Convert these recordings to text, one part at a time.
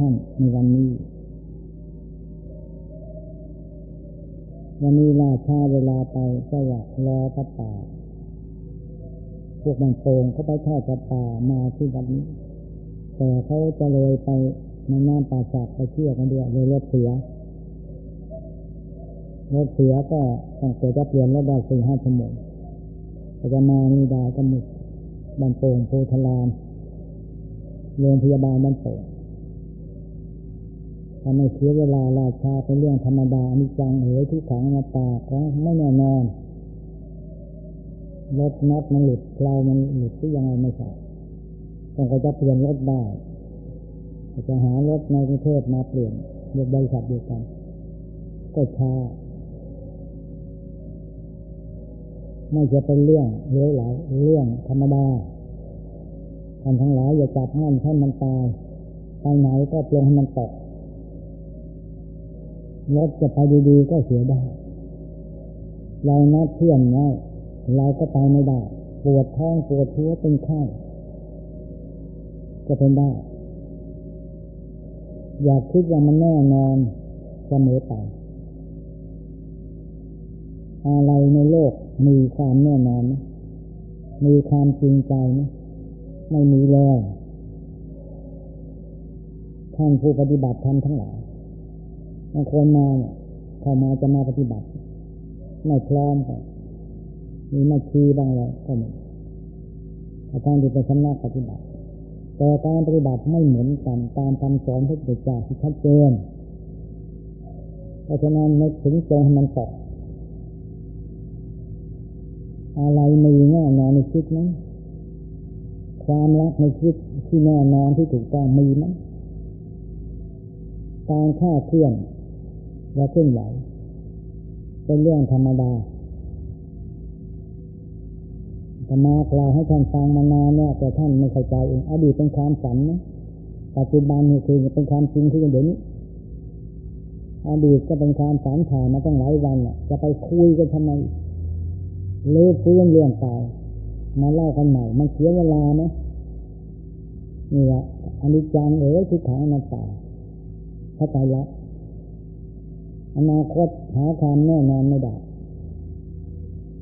ท่านในวันนี้ วันนี้ลาชาเวลาไปก็อยากรอพระป่า พวกมันโป่งเขาไปทอดพระป่ามาที่วันนี้ แต่เขาจะเลยไปในน้ำป่าจากไปเที่ยวกันด้วยเลยรถเสียรถเสียก็ต้องเกิดจะเปลี่ยนรถได้สี่ห้าชั่วโมงจะมานี่ได้ก็มุดบันโป่งโพธารามโรงพยาบาลบันโป่ง ทำให้เสียเวลาราชาเป็นเรื่องธรรมดาอนิจจังเหยทุกขังนาตาของไม่แน่นอนรถนัดมันหลุดเรามันหลุดที่ยังไงไม่ทราบต้องก็จะเปลี่ยนรถได้จะหารถในกรุงเทพมาเปลี่ยนรถบริษัทเดียวกัน ก็ช้าไม่จะเป็นเรื่องเลยวไหลเรื่องธรรมดาท่านทั้งหลายอย่าจับมั่นให้มันตายไปไหนก็ปลงให้มันตก รถจะไปดีๆก็เสียได้ เรานัดเพื่อนไว้เราก็ไปไม่ได้ ปวดท้องปวดหัวเป็นไข้ก็เป็นได้ อยากคิดว่ามันแน่นอนเสมอไปอะไรในโลกมีความแน่นอนไหมมีความจริงใจไหมไม่มีแล้วท่านผู้ปฏิบัติธรรมทั้งหลาย บางคนมาเนี่ยเข้ามาจะมาปฏิบัติ ไม่พร้อมกันมีมาชีบางเลยก็มีอาจารย์ที่เป็นสำนักปฏิบัติ แต่การปฏิบัติไม่เหมือนกันตามคำสอนพระพุทธเจ้าที่ชัดเจนเพราะฉะนั้นนึกถึงตรงให้มันตกอะไรมีแน่นอนในชีวิตนั้นความรักในชีวิตที่แน่นอนที่ถูกต้องมีไหมการฆ่าเคลื่อน และเคลื่อนไหวเป็นเรื่องธรรมดาธรรมากล่าวให้ท่านฟังมานานเนี่ยแต่ท่านไม่เข้าใจเองอดีตเป็นความฝันนะปัจจุบันนี่คือเป็นความจริงที่เดี๋ยวนี้อดีตก็เป็นความฝันผ่านมาตั้งหลายวันจะไปคุยกันทำไมเลือฟื้นเรื่องตายมาเล่ากันใหม่ มันเสียเวลาไหมนี่แหละอนิจจังเอ๋ยทุกขังนาตาเข้าใจละ อนาคตหาความแน่นอนไม่ได้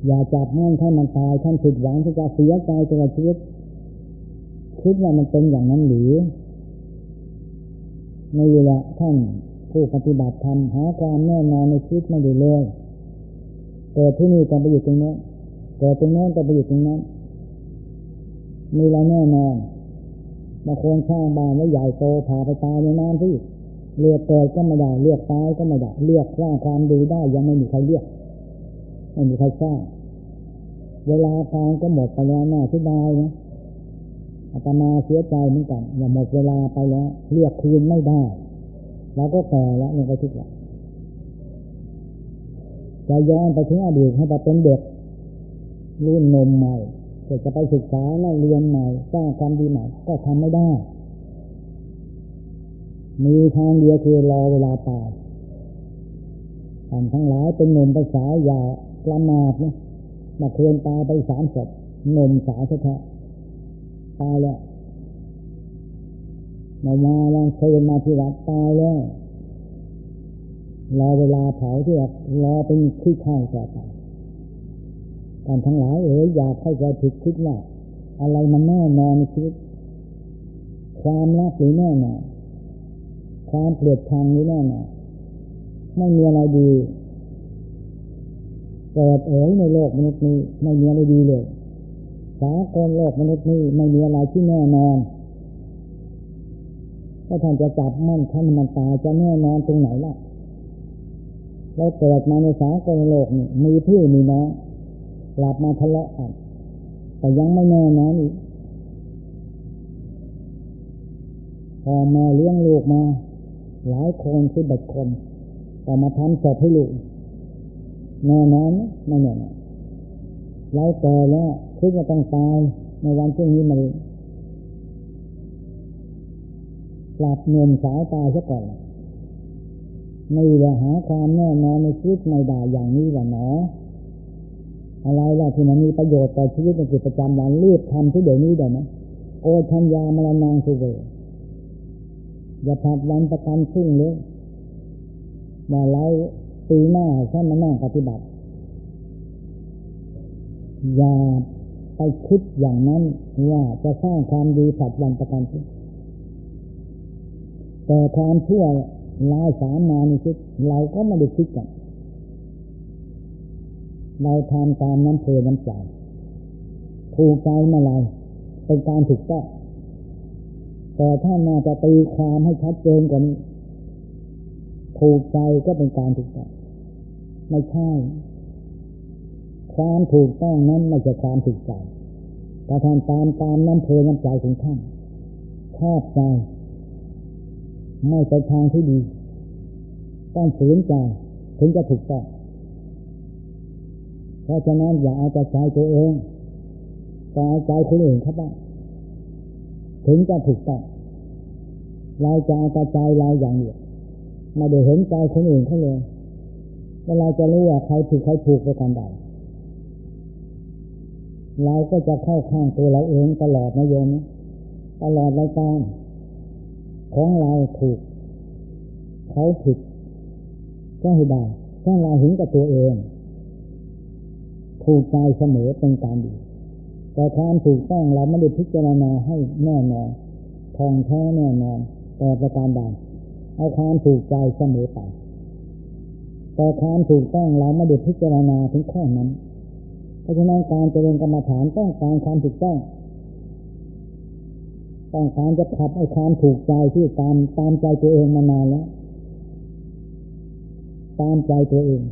อย่าจับมั่นให้มันตายท่านผิดหวังที่จะเสียใจตัวชีวิตคิดว่ามันเป็นอย่างนั้นหรือในเวลาท่านผู้ปฏิบัติธรรมหาความแน่นอนในชีวิตไม่ได้เลยเกิดที่นี่จะไปอยู่ตรงนี้เกิดตรงนั้นจะไปอยู่ตรงนั้นมีอะไรแน่นอนบางคนข้างบ้านแล้วใหญ่โตพาไปตายในน้ำที่ เลือกเกิดก็ไม่ได้เลือกตายก็ไม่ได้เลือกสร้างความดีได้ยังไม่มีใครเลือกไม่มีใครสร้างเวลาทางก็หมดไปแล้วน่าที่ได้นะอาตมาเสียใจเหมือนกันอย่าหมดเวลาไปแล้วเรียกคืนไม่ได้แล้วก็แก่แล้วยังไปทุกอย่างจะย้อนไปถึงอดีตให้ไปเป็นเด็กรุ่นนมใหม่จะไปศึกษาเรียนใหม่สร้างความดีใหม่ก็ทำไม่ได้ มีทางเดียวคือรอเวลาตายท่านทั้งหลายเป็นหนุ่มภาษาอย่าประมาทนะมาเคลื่อนตาไปสามศพหนุ่มสาวแท้ตายแล้วมามาลังเคยมาที่วัดตายแล้วรอเวลาเผาที่รอเป็นขี้ข้าวต่อไปการทั้งหลายเอ๋ยอยากให้ใจผิดคิดว่าอะไรมันแน่นอนในชีวิตความรักหรือแน่นอน ความเกลียดชังหรือแน่นอนไม่มีอะไรดีเกิดเอ๋ยในโลกมนุษย์นี้ไม่มีอะไรดีเลยสากลโลกมนุษย์นี้ไม่มีอะไรที่แน่นอนถ้าท่านจะจับมั่นท่านมันตายจะแน่นอนตรงไหนล่ะเราเกิดมาในสากลโลกนี่มีพี่มีน้องกลับมาทะเลาะกันแต่ยังไม่แน่นอนอีกพอมาเลี้ยงลูกมา หลายคนสิบเอ็ดคนแต่มาทำศพให้ลูกแน่นอนไม่แน่นอนเราแก่แล้วคิดว่าต้องตายในวันพรุ่งนี้มาเลยกลับเงินสาวตายซะก่อนไม่ได้หาความแน่นอนในชีวิตไม่ได้อย่างนี้แหละเนาะอะไรล่ะที่มันมีประโยชน์ต่อชีวิตในกิจประจำวันรีบทำที่เดี๋ยวนี้ได้ไหมโอชัญญามรณังสุเว อย่าผัดวันประกันซึ่งเลยว่าเราปีหน้าฉันมานั่งปฏิบัติ อย่าไปคิดอย่างนั้นว่าจะสร้างความดีผัดวันประกันซึ่งแต่ความชั่วลายสามมานี่คิดเราก็ไม่ได้คิดกันเราทำตามน้ำเพลน้ำใจถูกใจเมื่อไรเป็นการถูกต้อง แต่ถ้ามาจะตีความให้ชัดเจนกว่านี้ถูกใจก็เป็นการถูกต้องไม่ใช่ ความถูกต้องนั้นไม่ใช่ความถูกใจแต่ทำตามตามน้ำเพลน้ำใจของท่านชอบใจ ไม่ไปทางที่ดี ต้องฝืนใจถึงจะถูกต้องเพราะฉะนั้นอย่าเอาใจตัวเองแต่เอาใจคนอื่นเขาบ้าง ถึงจะถูกต้องเราจะเอาใจเราอย่างเดียวม่ได้เห็นใจคนอื่นเขาเลยเวลาจะรู้ว่าใครผิดใครถูกไปกันใดเราก็จะเข้าข้างตัวเราเองตลอดนะโยมตลอดรายการของเราถูก เขาผิดก็ให้ได้ถ้าเราเห็นกับตัวเองถูกใจเสมอเป็นการดี แต่ความถูกต้องเราไม่ได้พิจารณาให้แน่นอนทองแท้แน่นอนแต่ประการใดเอาความถูกใจเสมอไปแต่ความถูกต้องเราไม่ได้พิจารณาถึงข้อนั้น เพราะฉะนั้นการเจริญกรรมฐานต้องการความถูกต้องต้องการจะขับไอ้ความถูกใจที่ตามตามใจตัวเองมานานแล้วตามใจตัวเอง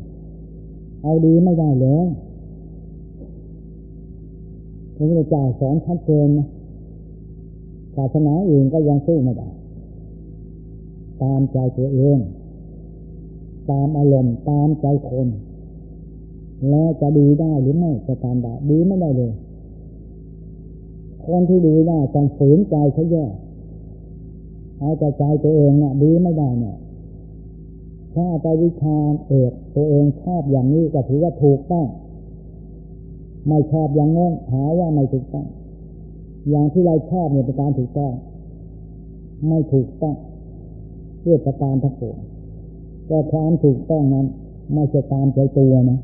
เอาดีไม่ได้เลย พระพุทธเจ้าสอนชัดเจนนศาสนาอื่นก็ยังสู้ไม่ได้ ตามใจตัวเอง ตามอารมณ์ตามใจคน แล้วจะดีได้หรือไม่จะตามได้ดีไม่ได้เลย คนที่ดีได้ต้องฝืนใจเขาแย่เอาใจใจตัวเองเนี่ยดีไม่ได้เนี่ยถ้าไปวิชาเอกตัวเองชอบอย่างนี้ก็ถือว่าถูกต้อง ไม่ชอบอย่างนั้นหาว่าไม่ถูกต้อง อย่างที่เราชอบเนี่ยเป็นการถูกต้อง ไม่ถูกต้องเพื่อประการทั้งปวงแต่ความถูกต้องนั้น ไม่ใช่ตามใจตัวนะ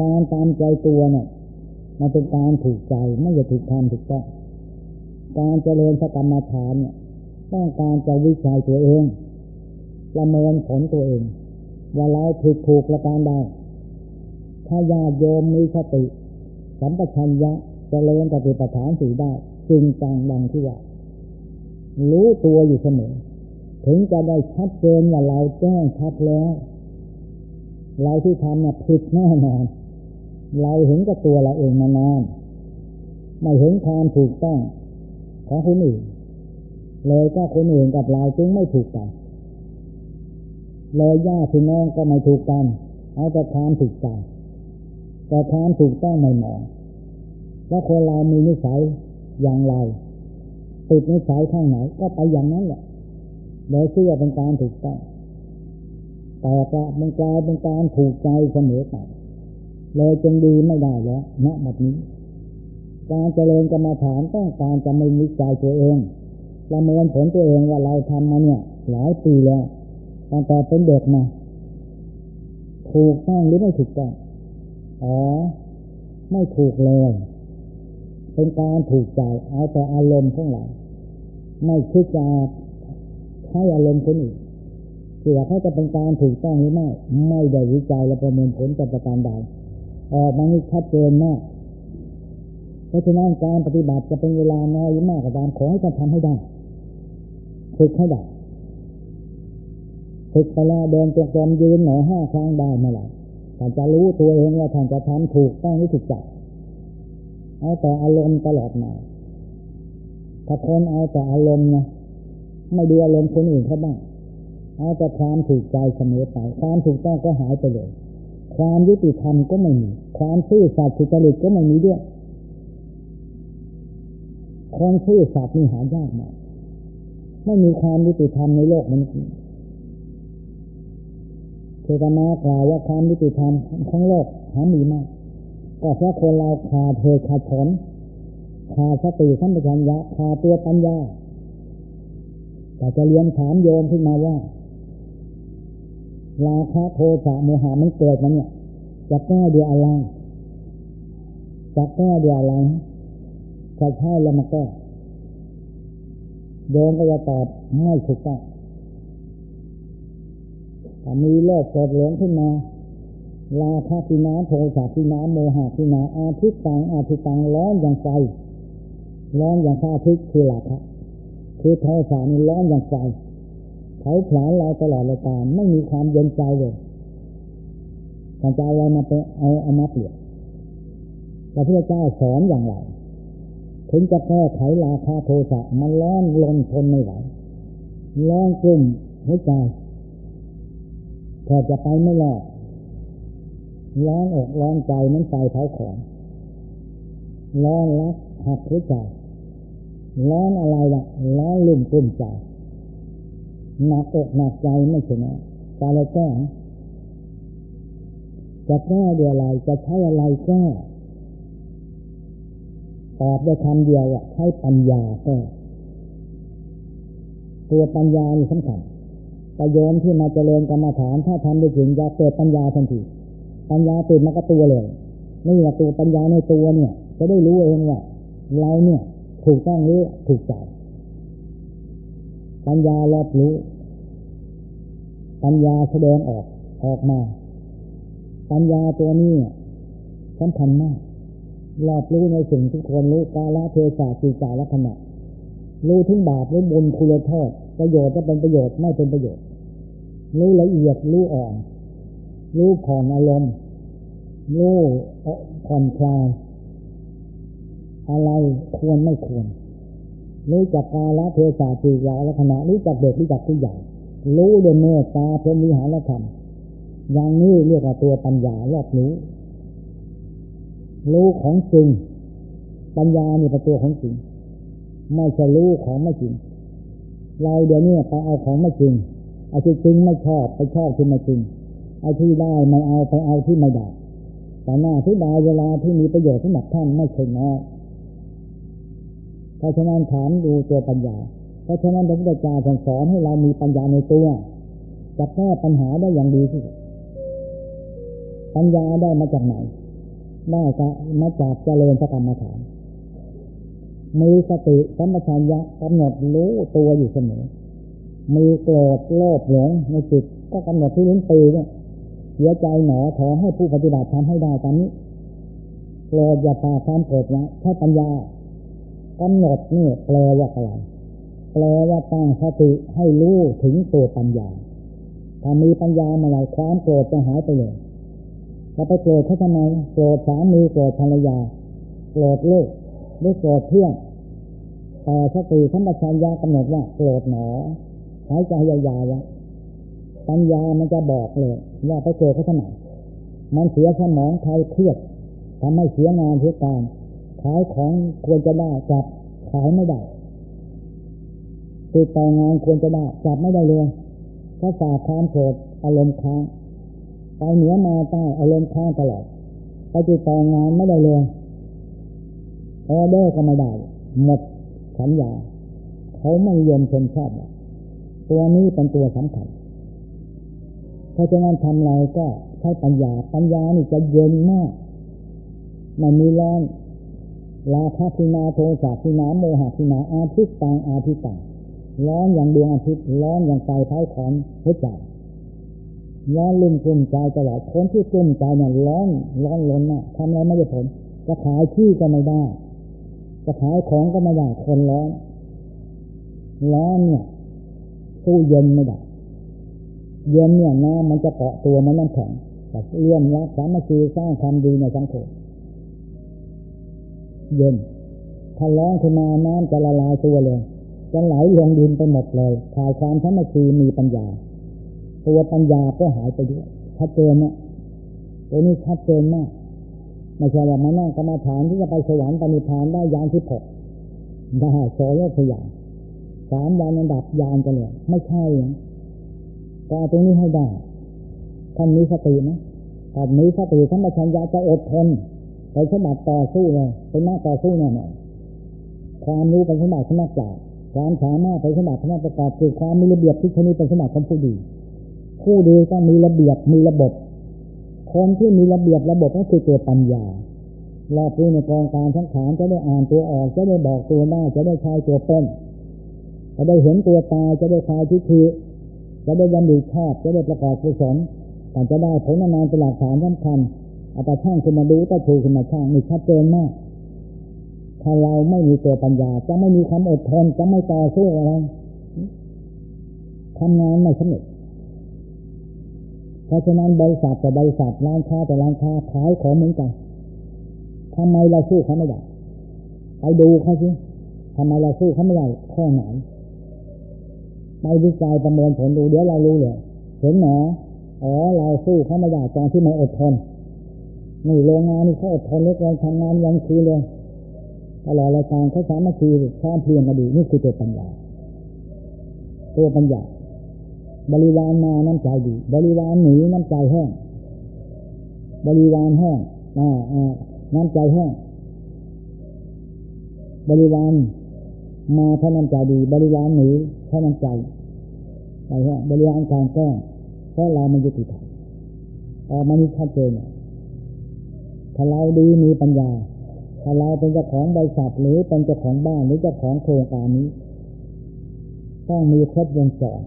การตามใจตัวเนี่ยมันเป็นการถูกใจไม่ใช่ถูกทำถูกต้องการเจริญสกรรมฐานเนี่ยต้องการจะวิจัยตัวเองประเมินผลตัวเอง ว่าเราถูกถูกประการใด ถ้าญาโยมมีสติ สัมปชัญญะจะเริญปฏิปทานสีได้จริงจังดังที่ว่ารู้ตัวอยู่เสมอถึงจะได้ชัดเจนว่าเราแจ้งชัดแล้ว เราที่ทำน่ะผิดแน่นอนเราเห็นกับตัวเราเองมานานไม่เห็นความถูกต้องของคนอื่น เลยก็คนอื่นกับเราจึงไม่ถูกกันเลยญาติพี่น้องก็ไม่ถูกกัน เอาแต่ความถูกใจ แต่ความถูกต้องไม่มองว่าคนเรามีนิสัยอย่างไรติดนิสัยข้างไหน ก็ไปอย่างนั้นแหละโดยเชื่อเป็นการถูกต้องแต่ก็มันกลายเป็นการถูกใจเสมอไปเลยจึงดีไม่ได้แล้วณแบบนี้ การเจริญกรรมฐานต้องการจะไม่มิใจตัวเองประเมินผลตัวเองว่าเราทำมาเนี่ย หลายปีแล้วตั้งแต่เป็นเด็กมาถูกต้องหรือไม่ถูกต้อง อ๋อ ไม่ถูกเลย เป็นการถูกใจเอาแต่อารมณ์ของเรา ไม่คิดจะใช้อารมณ์คนอื่นเสื่อเขาจะเป็นการถูกต้องหรือไม่ ไม่ได้วิจัยและประเมินผลจากประการใดออกมานี่ชัดเจนมากเพราะฉะนั้นการปฏิบัติจะเป็นเวลาน้อยหรือมากก็ตามขอให้ท่านทำให้ได้ฝึกให้ได้ฝึกไปแล้วเดินจงกรมยืนหน่อยห้าครั้งได้เมื่อไหร่ ท่านจะรู้ตัวเองว่าท่านจะทำถูกต้องหรือถูกจับเอาแต่อารมณ์ตลอดมาถ้าคนเอาแต่อารมณ์นะไม่ดูอารมณ์คนอื่นเขาบ้างเอาแต่ความถูกใจเสมอไปความถูกต้องก็หายไปเลย ความยุติธรรมก็ไม่มี ความซื่อสัตย์สุจริตก็ไม่มีด้วยคนซื่อสัตย์นี่หายากมากไม่มีความยุติธรรมในโลกมัน เทวมากล่าวว่าความยุติธรรมของโลกหามีมากก็เพราะคนเราขาดเหตุขาดผลขาดสติสัมปชัญญะขาดตัวปัญญาแต่จะเรียนถามโยมขึ้นมาว่าราคะโทสะโมหะมันเกิดมันเนี่ยจะแก้ด้วยอะไรจะแก้ด้วยอะไรถ้าใช่แล้วมาแก้โยมก็จะตอบไม่ถูกต้อง มีโลภโกรธหลงขึ้นมาลาภที่น้ำโทสะที่น้ำโมหะที่น้ำอาทิตตังอาทิตตังร้อนอย่างไฟร้อนอย่างพระอาทิตย์คือลาภะคือโทสะนี่ร้อนอย่างไฟเผาผลาญเราตลอดเลยตามไม่มีความเย็นใจเลยการจะอะไรมาเป็นเอาเอามาเปลี่ยนพระพุทธเจ้าสอนอย่างไรถึงจะแก้ไขราคาโทสะมันร้อนลนทนไม่ไหวร้อนกลุ่มหัวใจ แทบจะไปไม่รอดร้อนอกร้อนใจนั้นไฟเผาของร้อนรักหักหัวใจร้อนอะไรล่ะร้อนลุ่มกลุ่มใจหนักอกหนักใจไม่ใช่นะต่เราแก้จะแก้ด้วยอะไรจะใช้อะไรแก้ตอบได้คำเดียวอะใช้ปัญญาแก้ตัวปัญญานี่สำคัญ ประโยชน์ที่มาเจริญกรรมฐาน ถ้าทำได้ถึงจะเกิดปัญญาทันทีปัญญาตื่นมาก็ตัวเลยนี่แหละตัวปัญญาในตัวเนี่ย จะได้รู้เองว่าเราเนี่ยถูกต้องหรือถูกใจปัญญารอบรู้ ปัญญาแสดงออกออกมา ปัญญาตัวนี้สำคัญมากรอบรู้ในสิ่งทุกคนรู้กาลเทศะสีจาลักษณะรู้ถึงบาปรู้บุญคุณโทษประโยชน์จะเป็นประโยชน์ไม่เป็นประโยชน์ รู้ละเอียดรู้อ่อนรู้ผ่อนอารมณ์รู้ผ่อนคลายอะไรควรไม่ควรรู้จักกาละเทศะสีจาลักษณะรู้จักเด็กรู้จักผู้ใหญ่รู้ด้วยเมตตาเพื่อมิหารธรรมอย่างนี้เรียกว่าตัวปัญญารอบรู้รู้ของจริง ปัญญาเนี่เป็นตัวของจริง ไม่ใช่รู้ของไม่จริง เราเดี๋ยวนี้ไปเอาของไม่จริง เอาที่จริงไม่ชอบไปชอบที่ไม่จริงเอาที่ได้ไม่เอาไปเอาที่ไม่ได้แต่หน้าที่ได้เวลาที่มีประโยชน์สำหรับท่านไม่ใช่น้อยเพราะฉะนั้นถามดูตัวปัญญา เพราะฉะนั้นพระพุทธเจ้าสอนให้เรามีปัญญาในตัวจะแก้ปัญหาได้อย่างดีที่สุดปัญญาได้มาจากไหน ได้จะมาจากเจริญพระกรรมฐานมีสติสัมปชัญญะกำหนดรู้ตัวอยู่เสมอ มีโกรธโลภหลงในจิตก็กำหนดที่ลิ้นปีเนี่ยเสียใจหนอขอให้ผู้ปฏิบัติทำให้ได้ตามนี้โกรธอย่าปาความโกรธนะใช้ปัญญากำหนดนี่แปลว่าอะไรแปลว่าตั้งสติให้รู้ถึงตัวปัญญาถ้ามีปัญญาเมื่อไรความโกรธจะหายไปเลยจะไปโกรธเขาทำไมโกรธสามีโกรธภรรยาโกรธลูกหรือโกรธเพื่อนแต่สติสัมปชัญญะกำหนดว่าโกรธหนอ หายใจยาวๆปัญญามันจะบอกเลย ว่าไปโกรธเขาทำไมมันเสียสมองใครเครียดทำให้เสียงานเสียการขายของควรจะได้จับขายไม่ได้ติดต่องานควรจะได้จับไม่ได้เลยถ้าฝาความโกรธอารมณ์ค้างไปเหนือมาใต้อารมณ์ค้างตลอดไปติดต่องานไม่ได้เลยออเดอร์ก็ไม่ได้หมดสัญญาเขาไม่ยอมชมชอบ ตัวนี้เป็นตัวสำคัญเพราะฉะนั้นทำอะไรก็ใช้ปัญญา ปัญญานี่จะเย็นมากไม่มีร้อนลาภพินาโทสะพินาโมหะพินาอาทิตตังอาทิตตังร้อนอย่างดวงอาทิตย์ร้อนอย่างไฟเผาของหัวใจร้อนลุ่มกลุ่มใจตลอดคนที่กลุ่มใจเนี่ยร้อนร้อนล้นน่ะทำอะไรไม่ได้ผลจะขายที่ก็ไม่ได้จะขายของก็ไม่ได้คนร้อนร้อนเนี่ย สู้เย็นไม่ได้ เย็นเนี่ยน้ำมันจะเกาะตัวมันน้ำแข็งแต่เลื่อนรักสามัคคีสร้างความดีในสังคมเย็น ถ้าร้อนขึ้นมาน้ำจะละลายตัวเลยจะไหลลงดินไปหมดเลยถ่ายความสามัคคีมีปัญญา ตัวปัญญาก็หายไปด้วยชัดเจนเนะตัวนี้ชัดเจนมากไม่ใช่ว่ามานั่งกรรมฐานที่จะไปสวรรค์ปณิพานได้ยานที่หกได้โซโลพยาน สามวันอันดับยานกันเลยไม่ใช่ก็เอาตรงนี้ให้ได้ท่านมีสตินะแต่มีสติท่านประชัญญาจะอดทนไปสมัครต่อสู้เลยเป็นหน้าต่อสู้แน่นอนความรู้เป็นสมัครสมัครจ่าความสามารถเป็นสมบัติของประกอบคือความมีระเบียบที่ชนิดเป็นสมบัติของผู้ดี ผู้ดีต้องมีระเบียบมีระบบ คนที่มีระเบียบระบบก็คือตัวปัญญารอบรู้ในกองการทั้งขานจะได้อ่านตัวออกจะได้บอกตัวได้จะได้ใช้ตัวเป็น จะได้เห็นตัวตายจะได้คลายทิฏฐิจะได้ยันดีชอบจะได้ประกอบกุศลแต่จะได้ผลนานเป็นหลักฐานสำคัญอาไปช่างขึ้นมาดูตะถูขึ้นมาช่างนี่ชัดเจนมากถ้าเราไม่มีตัวปัญญา จะไม่มีความอดทนจะไม่ต่อสู้อะไรทำงานไม่สำเร็จเพราะฉะนั้นบริษัทแต่บริษัทร้านค้าแต่ร้านค้าขายของเหมือนกันทำไมเราสู้เขาไม่ได้ไปดูเขาสิทำไมเราสู้เขาไม่ได้ข้อไหน ไปวิจัยประเมินผลดูเดี๋ยวเรารู้เลยเห็นหนออ๋อเราสู้เขาไม่ได้ตอนที่มันอดทนนี่โรงงานนี่เขาอดทนเล็กน้อยทำงานยังคืนเลยตลอดรายการเขาสามารถคือข้ามเพียงมาดีนี่คือตัวปัญญาตัวปัญญาบริวารมาน้ำใจดี บริวารหนีน้ำใจแห้ง บริวารแห้งอ่าอ่าน้ำใจแห้ง บริวาร มาพระน้ำใจดีบริวารหนีพระน้ำใจไปแห้บริวารการแก้เพราะเรามันยุติธรรมออกมานี่ชัดเจนถ้าเราดีมีปัญญา ถ้าเราเป็นเจ้าของบริษัทหรือเป็นเจ้าของบ้านหรือเจ้าของโครงการนี้ ต้องมีครบวงจร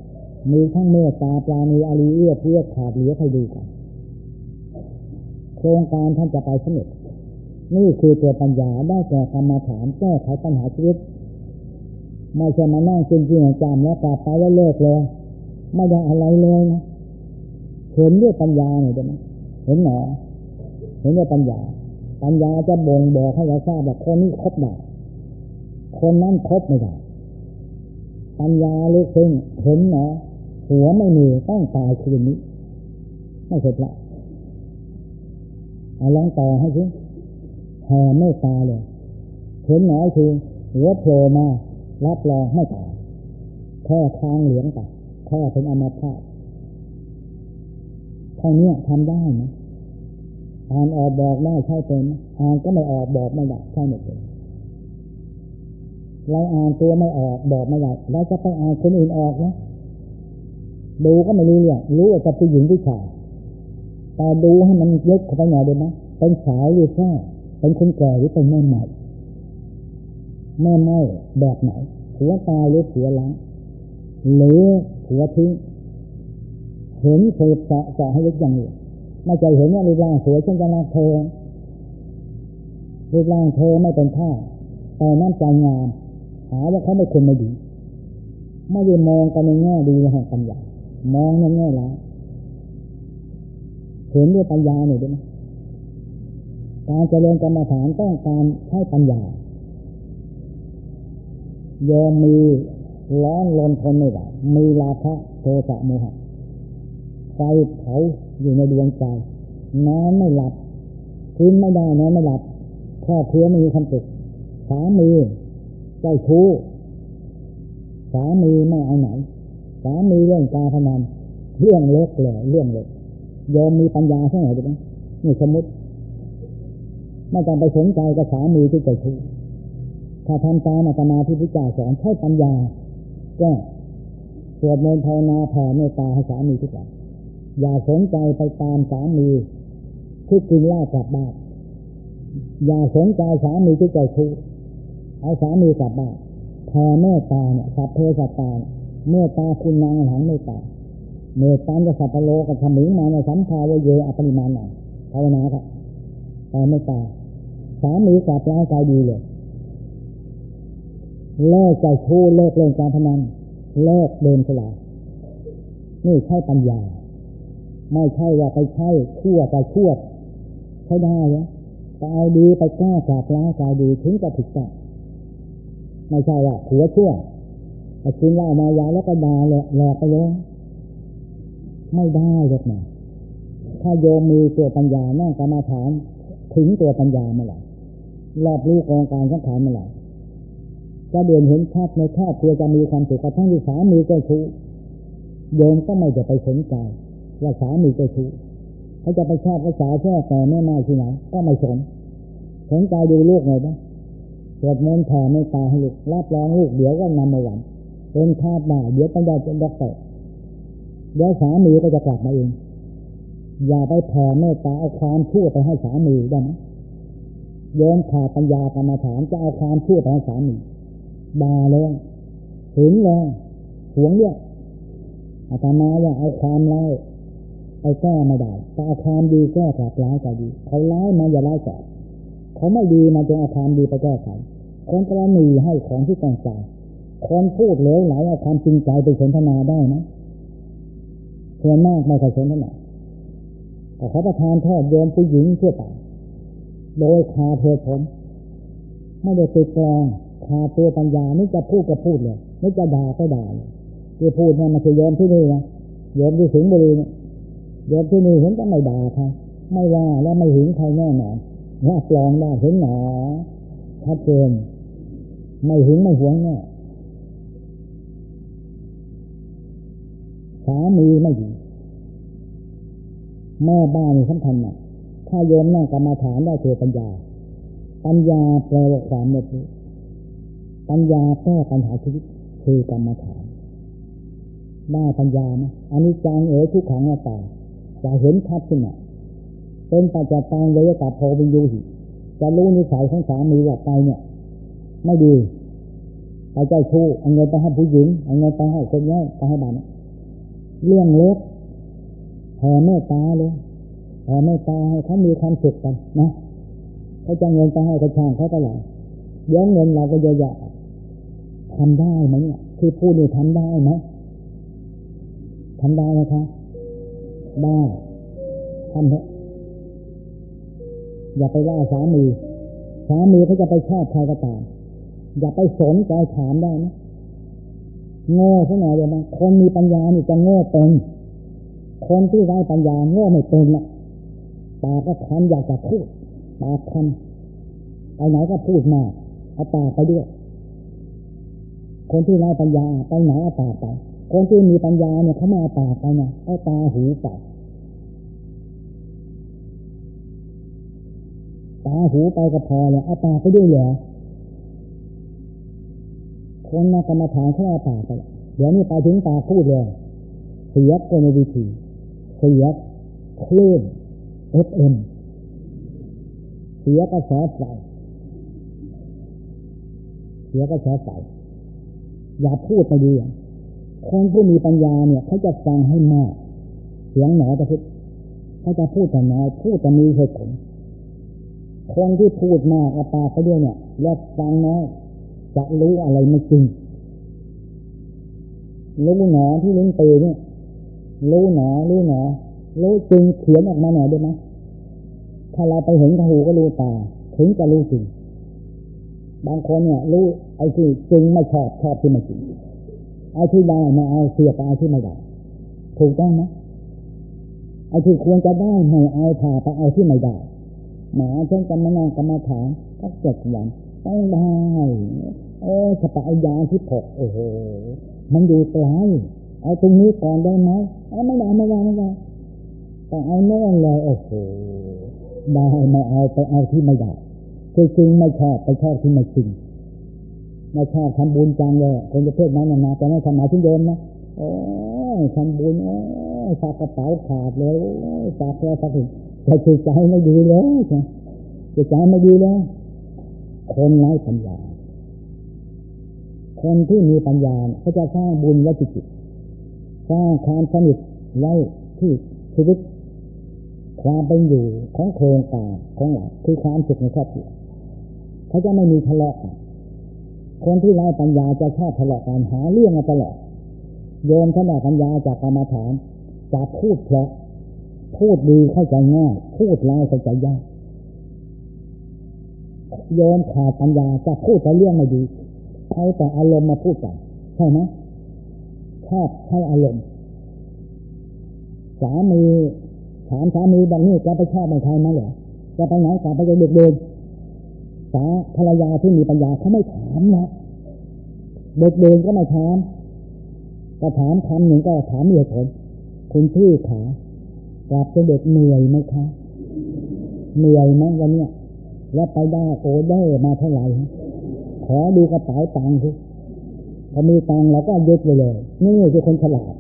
มีทั้งเมตตาปราณีอารีเอื้อเพื่อขาดเหลือให้ดูกันโครงการท่านจะไปสำเร็จนี่คือตัวปัญญาได้แก่กรรมาฐานแก้ไขปัญหาชีวิต ไม่ใช่มานั่งจริงจริงจำแล้วกลับไปแล้วเลิกเลย ไม่ได้อะไรเลยนะเห็นด้วยปัญญาหน่อยได้ไหมเห็นหนอเห็นด้วยปัญญา ปัญญาจะบ่งบอกให้เราทราบว่าคนนี้ครบได้คนนั้นครบไม่ได้ปัญญาลึกซึ้งเห็นหนอหัวไม่มีต้องตายคืนนี้ไม่เสร็จละเอาลองต่อให้สิแห่ไม่ตาเลย เห็นหนอคือหัวโผล่มา รับรองไม่ตายแค่คางเหลืองไปแค่เป็นอมตะเท่านี้ทำได้ไหมอ่านออกบอกได้ใช่เป็นอ่านก็ไม่ออกบอกไม่ได้ใช่ไม่เป็นเราอ่านตัวไม่ออกบอกไม่ได้เราจะไปอ่านคนอื่นออกนะดูก็ไม่รู้เรื่องรู้ว่าจะเป็นหญิงผู้ชายแต่ดูให้มันเยกเข้าไปหน่อยได้ไหมเป็นสาวหรือแค่เป็นคนแก่หรือเป็นแม่ใหม่ แม่ไม่แบบไหนผัวตายหรือผัวล้างหรือผัวทิ้งเห็นเคยเจะเจาะให้ลึกอย่างนี้ไม่ใจเห็นว่ารูปร่างสวยฉันจะรักเธอรูปร่างเธอไม่เป็นท่าแต่น้ำใจงาม หาว่าเขาไม่คนไม่ดีไม่ได้มองกันในแง่ดีแห่งปัญญามองในแง่ร้ายเห็นด้วยปัญญาหน่อยได้ไหมการเจริญกรรมฐานต้องการใช้ปัญญา ยอมมีร้อนลนทนไม่ไหวมีราคะโทสะโมหะไฟเผาอยู่ในดวงใจนอนไม่หลับคืนไม่ได้นอนไม่หลับครอบครัวไม่มีความสุขสามีเจ้าชู้สามีไม่เอาไหนสามีเรื่องการพนันเรื่องเล็กเลยเรื่องเล็กยอมมีปัญญาเท่ไหร่ดีไหมนี่สมมติไม่ต้องไปสนใจกับสามีที่เจ้าชู้ ถ้าทำตามอาตมาที่พระเจ้าสอนใช้ปัญญา ก็สวดมนต์ภาวนาแผ่เมตตาให้สามีทุกวันอย่าสนใจไปตามสามีที่กินเหล้ากลับบ้านอย่าสนใจสามีที่เจ้าชู้เอาสามีกลับบ้านแผ่เมตตาเนี่ยสัพเพสัตตาเมตตาคุณนางหังเมตตาเมตตาจะสัพพโลกับขมิงมาในสัมภาวเยอปริมาณหน่อยภาวนาครับแผ่เมตตาสามีกลับร่างกายดีเลย เลิกใจชู้เลิกเล่นการพนันเลิกเดินสลายนี่ใช่ปัญญา ไม่ใช่ว่าไปใช่ชั่วไปชั่วใช่ได้นี่ยไปเอาดีไปแก้จากล้างกายดีถึงจะผิดใจไม่ใช่ว่าหัวชั่วไปกินเหล้ามายาแล้วก็ด่าแหลกแหลกไปเลยไม่ได้หรอกนะถ้าโยมมีตัวปัญญานั่งกรรมาฐานถึงตัวปัญญาเมื่อไหร่รอบรู้กองการสังขารเมื่อไหร่ จะเดินเห็นชัดในครอบครัวจะมีความสุขกระทั่งที่สามีเจ้าชู้โยมก็ไม่จะไปสนใจว่าสามีเจ้าชู้เขาจะไปชอบภาษาแค่แต่แม่ไม้ที่ไหนก็ไม่สนสนใจดูลูกหน่อยนะสวดมนต์แผ่ไม่ตาให้ลูกรับรองลูกเดี๋ยวก็นำมาหวันเป็นคาดได้เดี๋ยวต้องได้เป็นด็อกเตอร์เดี๋ยวสามีก็จะกลับมาเองอย่าไปแผ่เมตตาเอาความชั่วไปให้สามีได้ไหมโยมขาดปัญญากรรมฐานจะเอาความชั่วไปให้สามี ด่าเลยถึงเลยหวงเนี่ยอาตมาว่าเอาความร้ายเอาแก้ไม่ได้แต่เอาความดีแก้กลับร้ายก็ดีเขาร้ายมาอย่าร้ายกลับเขาไม่ดีมาจงเอาความดีไปแก้ไขคนกระนีให้ของที่ต้องใจคนพูดเหลวไหลเอาความจริงใจไปสนทนาได้ไหมส่วนมากไม่เคยสนทนาแต่เขาประทานโทษโยมผู้หญิงเทั่วไปโดยคาเธอผลไม่ได้ติดกลงาตัวปัญญานี่จะพูดก็พูดเลยไม่จะด่าก็ด่าเลยที่พูดเนี่ยมันคือโยมที่นี่นะโยมที่สิงห์บุรีเนี่ยโยมที่นี่เห็นก็ไม่ด่าใครไม่ว่าและไม่หึงใครแน่นอนว่าปลองได้เห็นหนอชัดเจนไม่หึงไม่หวงแน่สามีไม่ดีแม่บ้านสำคัญนะถ้าโยมนั่งกรรมาฐานได้ตัวปัญญา ปัญญาแปลว่าความเมตตา ปัญญาแก้ปัญหาชีวิตคือกรรมฐานได้ปัญญาไหมอันนี้จังเอ๋ทุกขังหน้าตาจะเห็นชัดขึ้นมาเป็นปัจจตังเลยกับโพวิญญูหิจะรู้นิสัยของสามีว่าไปเนี่ย ไม่ดีไปเจ้าชู้เอาเงินไปให้ผู้หญิงเอาเงินไปให้คนนี้ไปให้บ้านเรื่องเล็กแผ่เมตตาเลยแผ่เมตตาให้เขามีความสุขกันนะเขาจะเงินไปให้กระช่างเขาก็ไหลเดี๋ยวเงินเราก็เยอะแยะ ทำได้ไหมเนี่ยที่พูดนี่ทำได้ไหมทำได้ไหมคะได้ทำเถอะอย่าไปว่าสามีสามีเขาจะไปชอบใครก็ตามอย่าไปสนใจถามได้นะโง่เท่าไหร่เลยนะคนมีปัญญานี่จะโง่เป็น คนที่ไร้ปัญญาโง่ไม่เป็นละปากก็คันอยากจะพูดปากคันไปไหนก็พูดมากเอาปากไปด้วย คนที่ไร้ปัญญาไปไหนเอาปาไป คนที่มีปัญญาเนี่ยเขาไม่เอาปาไปนะเอาตาหูไปตาหูไปก็พอเลยเอาปาไปด้วยเหรอคนมากรรมฐานเขาเอาปาไปเดี๋ยวนี้ไปถึงปาพูดเลยเสียกนวิธีเสียคลื่นเอฟเอ็มเสียกระแสไฟเสียกระแสไฟ อย่าพูดไปดีคนผู้มีปัญญาเนี่ยเขาจะฟังให้มากเสียงหนอจะพูดเขาจะพูดแต่น้อยพูดแต่มีเหตุผลคนที่พูดมากอาปาไปด้วยเนี่ยแล้วฟังน้อยจะรู้อะไรไม่จริงรู้หนอที่ลิ้นปีเนี่ยรู้หนอรู้หนอรู้จริงเขียนออกมาหน่อยได้ไหมถ้าเราไปเห็นกับหูก็รู้ตาถึงจะรู้จริง บางคนเนี่ยรู้ไอ้ที่จริงไม่ชอบชอบที่ไม่จริงไอ้ที่ได้ไม่เอาเสียไปไอ้ที่ไม่ได้ถูกต้องไหมไอ้ที่ควรจะได้ไม่เอาผ่าไปเอาที่ไม่ได้หมาเช่นกรรมงานกรรมฐานก็เจ็ดวันต้องได้โอ้สปายาที่ผกโอ้โหมันอยู่ไกลเอาตรงนี้ก่อนได้ไหมเอาไม่ได้ไม่ได้ไม่ได้แต้องเอาโน่นเลยโอ้โหได้ไม่เอาไปเอาที่ไม่ได้ คือจริงไม่ชอบไปชอบที่ไม่จริงไม่ชอบทำบุญจังเลยคนจะเพื่อนนั้นนะแต่ไม่ทำหมายถึงโยมนะโอ้ทำบุญโอ้ฝากกระเป๋าขาดเลยฝากแค่ฝากถึงแต่จิตใจไม่ดีเลยจิตใจไม่ดีเลยคนไร้ปัญญา คนที่มีปัญญาเขาจะสร้างบุญไว้ที่จิตสร้างความสนิทไว้ที่ชีวิตความเป็นอยู่ของโครงการของหลักคือความสุขในครอบครัว เขาจะไม่มีทะเลาะกันคนที่ไร้ปัญญาจะชอบทะเลาะกันหาเรื่องมาตลอดโยมขนาดปัญญาจากกรรมฐานจะพูดเพราะพูดดีเข้าใจง่ายพูดร้ายเข้าใจยากโยมขาดปัญญาจะพูดแต่เรื่องไม่ดีเอาแต่อารมณ์มาพูดกันใช่ไหมชอบใช้อารมณ์สามีถามสามีบางนี้จะไปชอบไม่ใครมาเหรอจะไปไหนกลับไปจะเด็กเดิน สาภรรยาที่มีปัญญาเขาไม่ถามนะเด็กเดินก็ไม่ถามก็ถามคำหนึ่งก็ถามเหตุผลคุณชื่อขากลับเป็นเด็กเหนื่อยไหมคะเหนื่อยไหมวันเนี้ยแล้วไปได้โอได้มาเท่าไหร่ขอดูกระเป๋าตังค์สิพอมีตังค์เราก็ยึดไปเลย นี่คือคนฉลาด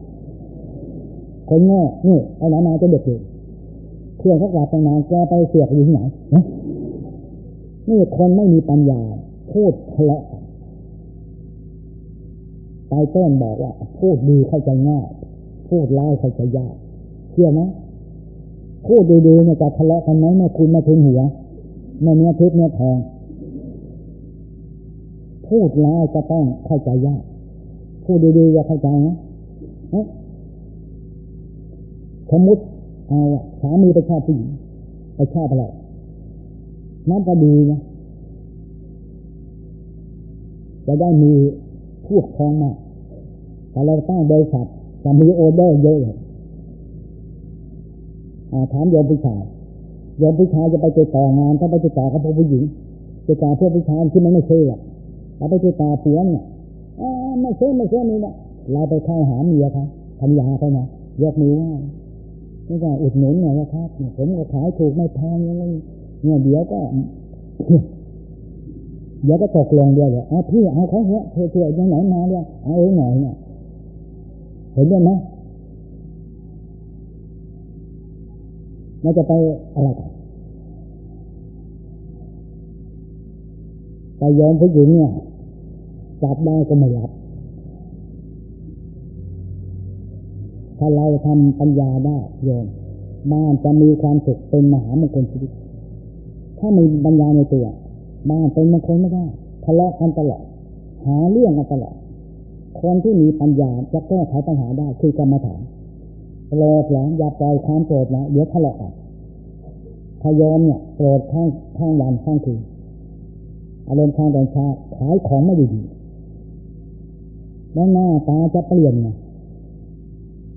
คนโง่นี่ไอ้หนานาจะเด็กอยู่เครื่องเขากลับไปนานแกไปเสียกอยู่ที่ไหน นี่คนไม่มีปัญญา พูดทะเลาะไปเต้นบอกว่า พูดดีเข้าใจง่ายพูดร้ายเข้าใจยากเชื่อไหมพูดดีๆเนี่ยจะทะเลาะกันไหมแม่คุณมาถึงหัวแม่เนื้อทิพย์เนื้อทองพูดร้ายจะต้องเข้าใจยากพูดดีๆจะเข้าใจนะสมมติเอาสามีไปชอบผู้หญิงไปชอบอะไร นั่นก็ดีนะ จะได้มีพวกครองมาแต่เราตั้งบริษัทจะมีโอเดอร์เยอะเลยถามโยมผู้ชายโยมผู้ชายจะไปติดต่องานถ้าไปติดต่อกับพวผู้หญิงติดต่อพวกผู้ชายที่มันไม่เชื่อเราไปติดต่อผัวเนี่ยไม่เชื่อไม่เชื่อนี่นะเราไปเข้าหาเมียเขาทำยาเขานะยกมือว่าไม่ใช่อุดหนุนเนี่ยนะครับผมก็ขายถูกไม่แพงยังไง เนี่ยเดี๋ยวก็เดี๋ยวก็ตกลงเดียวเลยเอาพี่เอาเขาเหอะเธอเธอยังไหนมาเนี่ยเอาเองหน่อยเนี่ยเห็นด้วยไหมมันจะไปอะไรกันไปยอมผู้หญิงเนี่ยจับได้ก็ไม่รับ ถ้าเราทำปัญญาได้โยมบ้านจะมีความสุขเป็นมหามงคลชีวิต ถ้ามีปัญญาในตัวบ้านเป็นมงคลไม่ได้ทะเลาะกันตลอดหาเรื่องกันตลอดคนที่มีปัญญาจะแก้ไขปัญหาได้คือกรรมฐานโกรธแล้วอย่าปล่อยความโกรธนะเดี๋ยวทะเลาะกันพยอมเนี่ยโกรธข้างข้างวันข้างคืนอารมณ์ข้างตอนเช้าขายของไม่ดีแล้วหน้าตาจะเปลี่ยนไง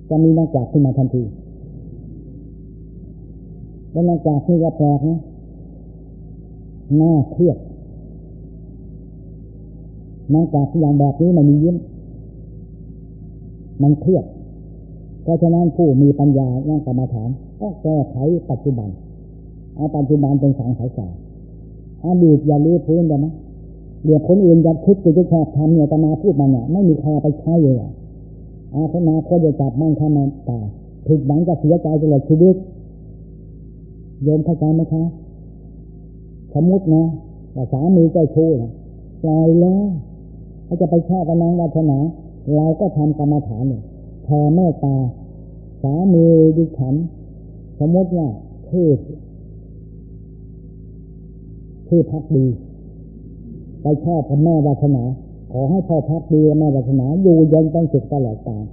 จะมีหน้าจากขึ้นมาทันทีแล้วหน้าจากที่จะแปลกนะ น้าเครียดน้าจากอย่างแบบนี้มันมียิ้ม มันเครียดเพราะฉะนั้นผู้มีปัญญาย่างกรรมฐานต้องแก้ไขปัจจุบันเอาปัจจุบันเป็นสังขารสารอดีตอย่าลื้อพื้นได้ไหมเดี๋ยวคนอื่นจะคิดจะชอบทำเนี่ยตมาพูดมาเนี่ยไม่มีใครไปใช้เลยอาคนาคนจะจับมั่งข้ามาตายผิดหวังจะเสียใจตลอดชีวิตโยมเข้าใจไหมคะ สมมตินะว่าสามีเจ้าชู้นะปล่อยแล้วเขาจะไปชอบกันนางวัฒนาเราก็ทำกรรมฐานเนี่ยแผ่เมตตา สามีดิฉัน สมมติว่าคือคือพักดีไปชอบกับแม่วาสนา ขอให้พ่อพักดีแม่วาสนาอยู่ยันต้องสุขตลอดกาล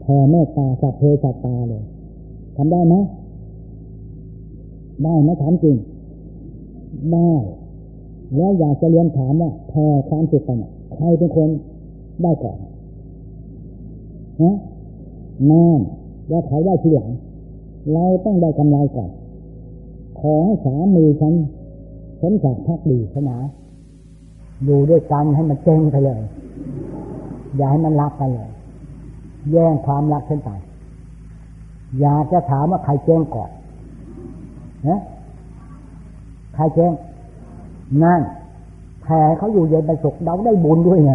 แผ่เมตตาสัพเพสัตตาเลยทำได้ไหมได้ไหมถามจริง ได้ แล้วอยากจะเรียนถามว่าแผ่ความสุขไปใครเป็นคนได้ก่อนฮะนั่นแล้วเขาได้ทีหลัง เราต้องได้กำไรก่อน ขอให้สามีฉันฉันจากพักดีขนาอยู่ด้วยกันให้มันเจ๊งไปเลย อย่าให้มันรักกันเลย แย่งความรักเส้นไปอยากจะถามว่าใครเจ๊งก่อนนะ ใครเจ๊งนั่นแผ่เขาอยู่เย็นเป็นสุขเราได้บุญด้วยไง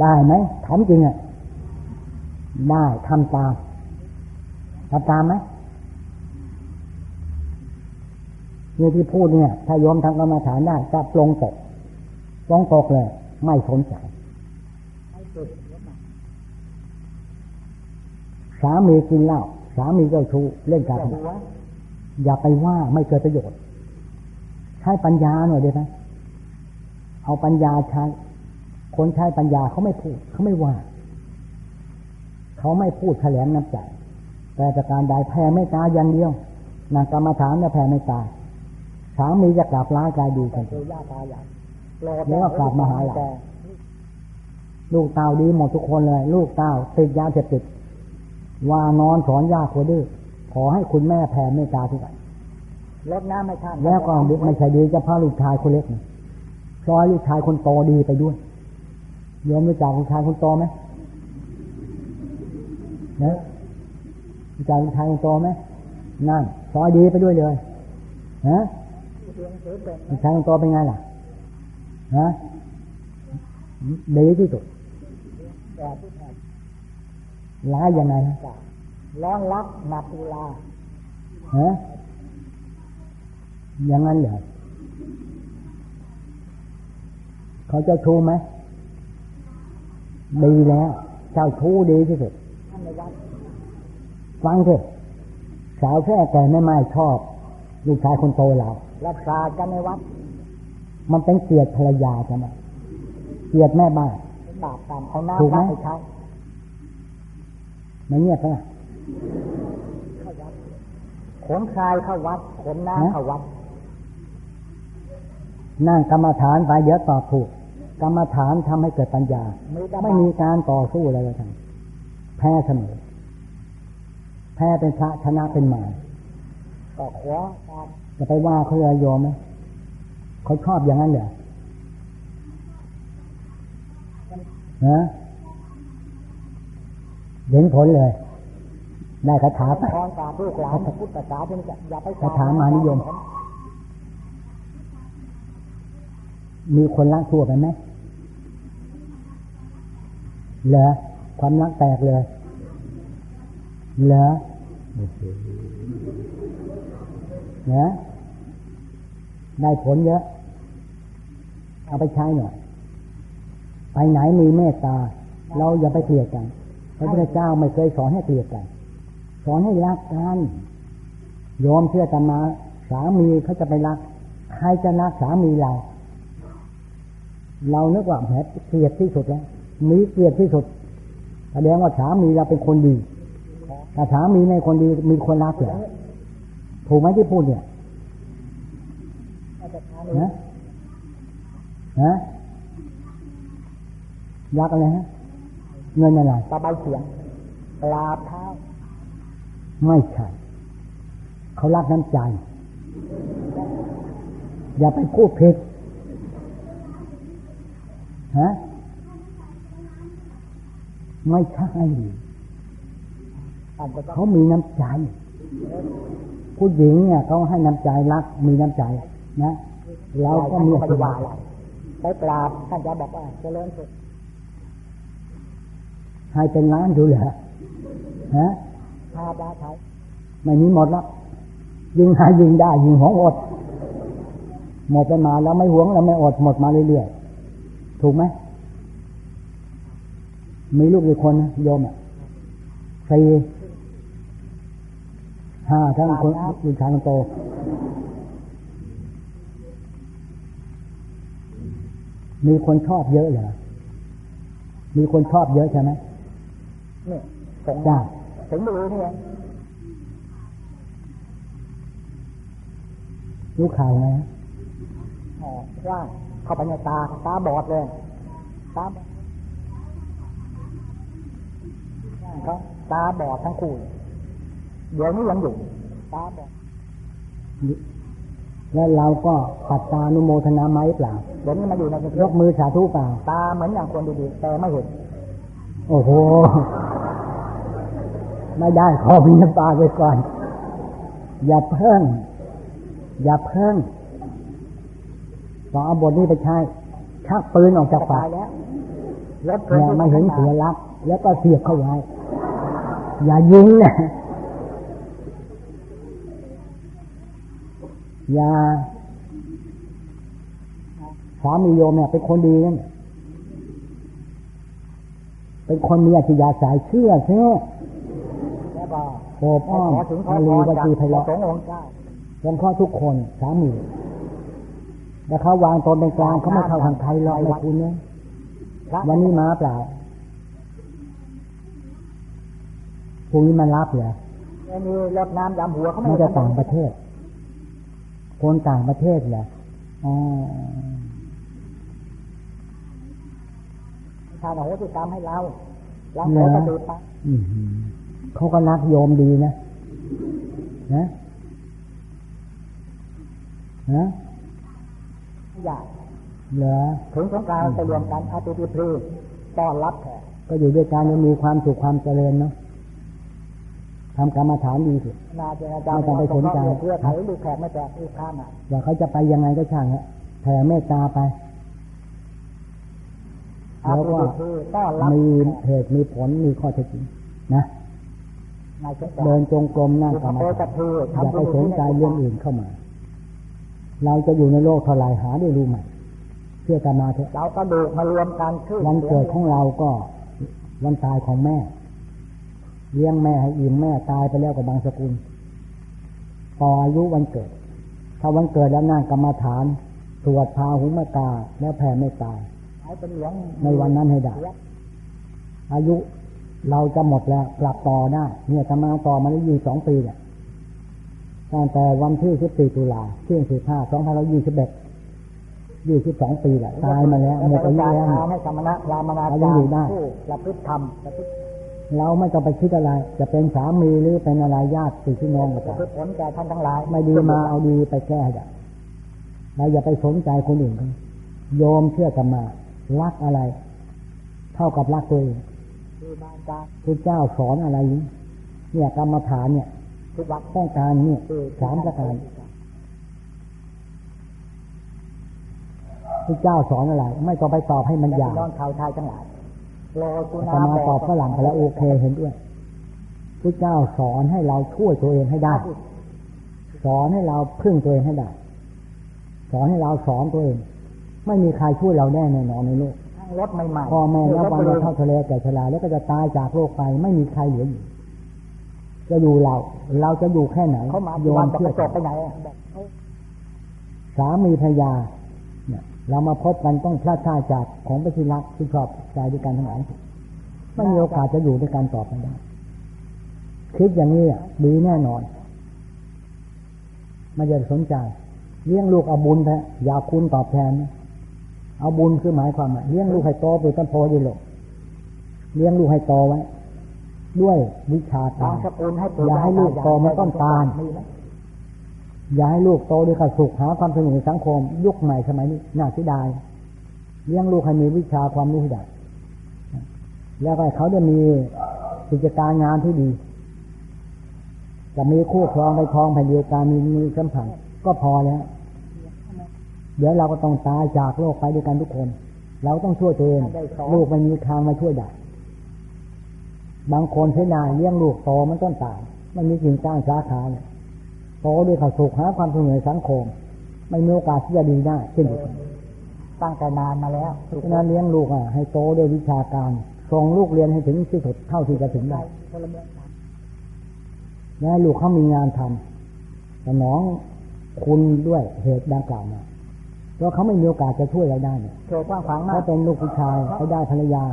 ได้ไหมถามจริงอะได้ทำตามทำตามไหมนี่ที่พูดเนี่ย ถ้าโยมทางกรรมฐานได้จะปลงตกปลงตกเลย ไม่สนใจสามีกินเหล้าสามีเจ้าชู้เล่นการพนัน อย่าไปว่าไม่เกิดประโยชน์ ใช้ปัญญาหน่อยได้ไหมเอาปัญญาใช้ คนใช้ปัญญาเขาไม่พูดเขาไม่ว่า เขาไม่พูดแถลงน้ำใจแต่จากการใดแผ่ไม่ตาอย่างเดียวนางกรรมฐานเนี่ยแผ่ไม่ตาสามีจะกลับร้ายกายดีกันแล้วก็กลับมาหาหลานลูกเต้าดีหมดทุกคนเลย ลูกเต้าติดยาเสพติดว่านอนสอนยาโคดื้อ ขอให้คุณแม่แผ่เมตตาทุกวันลดน้ำไม่ท่านแล้วก็ดึกไม่ใช่ดีจะพาลูกชายคนเล็กซอยลูกชายคนโตดีไปด้วยยอมรู้จักลูกชายคนโตไหมนะรู้จักลูกชายคนโตไหมนั่นซอยดีไปด้วยเลยฮะลูกชายคนโตเป็นไงล่ะฮะดีที่สุดแต่ที่แท้ร้ายยังไงฮะจะ ร้อนรักหนักตุลาฮะอย่างนั้นเหรอเขาเจะชู้ไหมดีแล้วเจ้าชู้ดีที่สุดท่านในวัดฟังเถอะสาวแค่แต่ไม่ไม่ชอบลูกชายคนโตเรารักษากันในวัด มันเป็นเกียรติภรรยาใช่ไหมเกียรติแม่บ้านเป็นบาปตามเอาถูกน้ำไหมวัดไปใช้ไม่เงียบใช่ไหมเข้าวัดขนทรายเข้าวัด ขนฮะน้ำเข้าวัด นั่งกรรมฐานไปเดี๋ยวตอบถูก กรรมฐานทำให้เกิดปัญญามีแต่ไม่มีการต่อสู้อะไรเลยทั้งแพ้เสมอ แพ้เป็นพระชนะเป็นมารก็ขอการจะไปว่าเขาเลยโยมไหมเขาชอบอย่างนั้นเหรอฮะเห็นผลเลย ได้คาถาไปพรกับลูกหลานพุทธศาสนาจะอย่าไปคาถามานิยม มีคนรักทั่วไปไหมเหรอความรักแตกเลยเหรอโอ้โหนะได้ผลเยอะ เอาไปใช้หน่อยไปไหนมีเมตตา เราอย่าไปเกลียดกันพระพุทธเจ้าไม่เคยสอนให้เกลียดกัน สอนให้รักกันยอมเชื่อตมา สามีเขาจะไปรัก ใครจะรักสามีเรา เรานึกว่าแหมเกลียดที่สุดแล้วมีเกลียดที่สุดแสดงว่าสามีเราเป็นคนดีแต่สามีไม่คนดีมีคนรักเหรอถูกไหมที่พูดเนี่ยนะนะรักอะไรฮะเงินอะไรตะไบเสียงกราบท้า ไม่ใช่ เขารักน้ำใจ อย่าไปพูดผิดฮะไม่ใช่ท่านก็ต้องเขามีน้ำใจ ผู้หญิงเนี่ยเขาให้น้ำใจรัก มีน้ำใจนะเราก็มีท่านสไม่ได้บายอะไรไปกราบท่านจะบอกว่าเจริญสุขให้เป็นล้านดูเหรอฮะ พาดาไทยไม่มีหมดแล้วยิงหายิงได้ยิงหวงอด หมดไปมาแล้วไม่หวงแล้วไม่อดหมดมาเรื่อยๆถูกไหมมีลูกกี่คนนะโยมอะสี่ห้าทั้งคนลูกชายคนโตมีคนชอบเยอะเหรอมีคนชอบเยอะใช่ไหมนี่สงจ้า ถึงมือนี่เองรู้ข่าวไงฮะอ๋อว่าเข้าไปในตาตาบอดเลยตาบอดเขาตาบอดทั้งคู่เดี๋ยวนี้ยังอยู่ตาบอดแล้วเราก็ปัตตานุโมทนาไหมเปล่าเดี๋ยวนี้มาอยู่ในกรุงเทยพกมือสาธุเปล่า ตาเหมือนอย่างคนดีๆแต่ไม่เห็น โอ้โห ไม่ได้ขอมีน้ำตาไปก่อน อย่าเพิ่ง อย่าเพิ่งต้องเอาบทนี้ไปใช้ชักปืนออกจากปากแล้วเนี่ยไม่เห็นเสือรัก แล้วก็เสียบเข้าไว้ อย่ายิงนะอย่าสามีโยมเนี่ยเป็นคนดีนั่นเป็นคนมีอัจฉริยะสายเชื่อเชื่อ โอบอ้อมขอถึงขออาพลีรวจากจีไพเราะสงฆ์องค์เจ้าสงเคราะห์ทุกคนสามีแต่เขาวางตนเป็นกลางเขาไม่เข้าทางใครหรอกไม่คุณเนี่ยพระวันนี้มาเปล่าพรุ่งนี้มันรับเหรอไม่มีรถน้ำยำหัวเขาไม่มันได้จะต่างประเทศ คนต่างประเทศเหรออ๋อทานโหสิกรรมให้เราล้างโหสติไปอื้อหือ เขาก็รักโยมดีนะนะนะอย่าเหรอถึงสงกรารจะรวมกันอาติติพรีต้อนรับแขกก็อยู่ด้วยกันยังมีความสุขความเจริญเนาะทำกรรมฐานดีสินาเจรจาไม่ต้องไปสนใจเพื่อไถ่ลูกแขกไม่แจกลูกค้ามาว่าเขาจะไปยังไงก็ช่างฮะแผ่เมตตาไปแล้วก็คือต้อนรับมีเหตุมีผลมีข้อเท็จจริงนะนาย เช่นเดินจงกรมนั่งกรรมโพฐากับนเธออย่าไปสนใจเรื่องอื่นเข้ามา เราจะอยู่ในโลกเท่าไรหาได้รู้ไหมเชื่อกันมาเถอะเราก็ดูกมารวมกันชื่อวันเกิดของเราก็วันตายของแม่ เลี้ยงแม่ให้อิ่มแม่ตายไปแล้วกับบางสกุลต่ออายุวันเกิด ถ้าวันเกิดแล้วนั่งกรรมฐานสวดพาหุมกาแล้วแผ่ไม่ตายให้เป็นเหลืองในวันนั้นให้ได้อายุ เราจะหมดแล้วกลับต่อได้เนี่ยทำมาต่อมาได้ยี่สองปีเนี่ยตั้งแต่วันที่สิบสี่ตุลาเที่ยงสิบห้าสองพันร้อยยี่สิบเอ็ดยี่สิบสองปีแหละตายมาแล้วหมดอายุแล้วทานให้สมณะรามนาเรายัจางรอยู่ย์ได้ผู้ประพฤติธรรมประพฤติเราไม่ต้องไปคิดอะไร จะเป็นสามีหรือเป็นอะไรญาติพี่น้องก็ประตามพฤติผลแก่ท่านทั้งหลาย ไม่ดีมาเอาดีไปแก้ให้ได้เราอย่าไปสนใจคนอื่นเขาโยมเชื่อกันมา รักอะไร เท่ากับรักตัวเอง คือบานจางพระเจ้าสอนอะไร เนี่ยกรรมฐานเนี่ยคือวัดต้องการเนี่ยคือสามประการพระเจ้าสอนอะไร ไม่ต้องไปตอบให้มันยาวน้องชาวไทยทั้งหลายโลกุอาณาตมาตอบฝรั่งไปแล้วโอเคเห็นด้วยพระเจ้าสอนให้เราช่วยตัวเองให้ได้ สอนให้เราพึ่งตัวเองให้ได้ สอนให้เราสอนตัวเอง ไม่มีใครช่วยเราได้แน่นอนในโลกนั่ง รถใหม่ๆพ่อแม่นับวันรเราถเท่าทะเลแก่ชราแล้วก็จะตายจากโลกไปไม่มีใครเหลืออยู่จะอยู่เรา เราจะอยู่แค่ไหนเขามาโยที่วัมนจะเชื่ไปอจบไปไหนอะบอกเขาสามีภรรยาเนี่ยเรามาพบกันต้องพลาดท่าจากของไปที่รักที่ชอบใจด้วยกันทั้งหลายไม่มีโอกาสจะอยู่ด้วยกันต่อไปได้คิดอย่างนี้อะดีแน่นอนไม่จะสนใจ เลี้ยงลูกเอาบุญแท้อย่าคุณตอบแทนนะ เอาบุญคือหมายความว่าเลี้ยงลูกให้โตไปต้นโพดีหลกเลี้ยงลูกให้โตไว้ด้วยวิชาบาตางสกุลให้ปลูกอย่าให้ลูกโตมันต้นตาลมีไหมอย่าให้ลูกโตด้วยความสุขหาความสนุกในสังคม ยุคใหม่สมัยนี้น่าเสียดายเลี้ยงลูกให้มีวิชาความรู้ให้ได้แล้วก็ให้เขาได้มีกิจการงานที่ดี จะมีคู่ครองไปครองแผ่นเดียวกันมีมีสัมพันธ์ก็พอแล้ว เดี๋ยวเราก็ต้องตายจากโลกไปด้วยกันทุกคน เราต้องช่วยตัวเองลูกไม่มีทางมาช่วยได้บางคนใช้นายเลี้ยงลูกโตมันต้นตายมันมีกิ่งก้านสาขาเนี่ยโตด้วยความสุขหาความสนุกในสังคม ไม่มีโอกาสที่จะดีได้เช่นเดียวกันตั้งแต่นานมาแล้วฉะนั้นเลี้ยงลูกอะให้โตด้วยวิชาการส่งลูกเรียนให้ถึงที่สุดเท่าที่จะถึงได้พลเมืองต่างและให้ลูกเขามีงานทำสนองคุณด้วยเหตุดังกล่าวมาเพ ราะเขาไม่มีโอกาสจะช่วยเราได้เนี่ยเกิดกว้างขวางมาเขากเป็นลูกผู้ชายเขาได้ภรรยา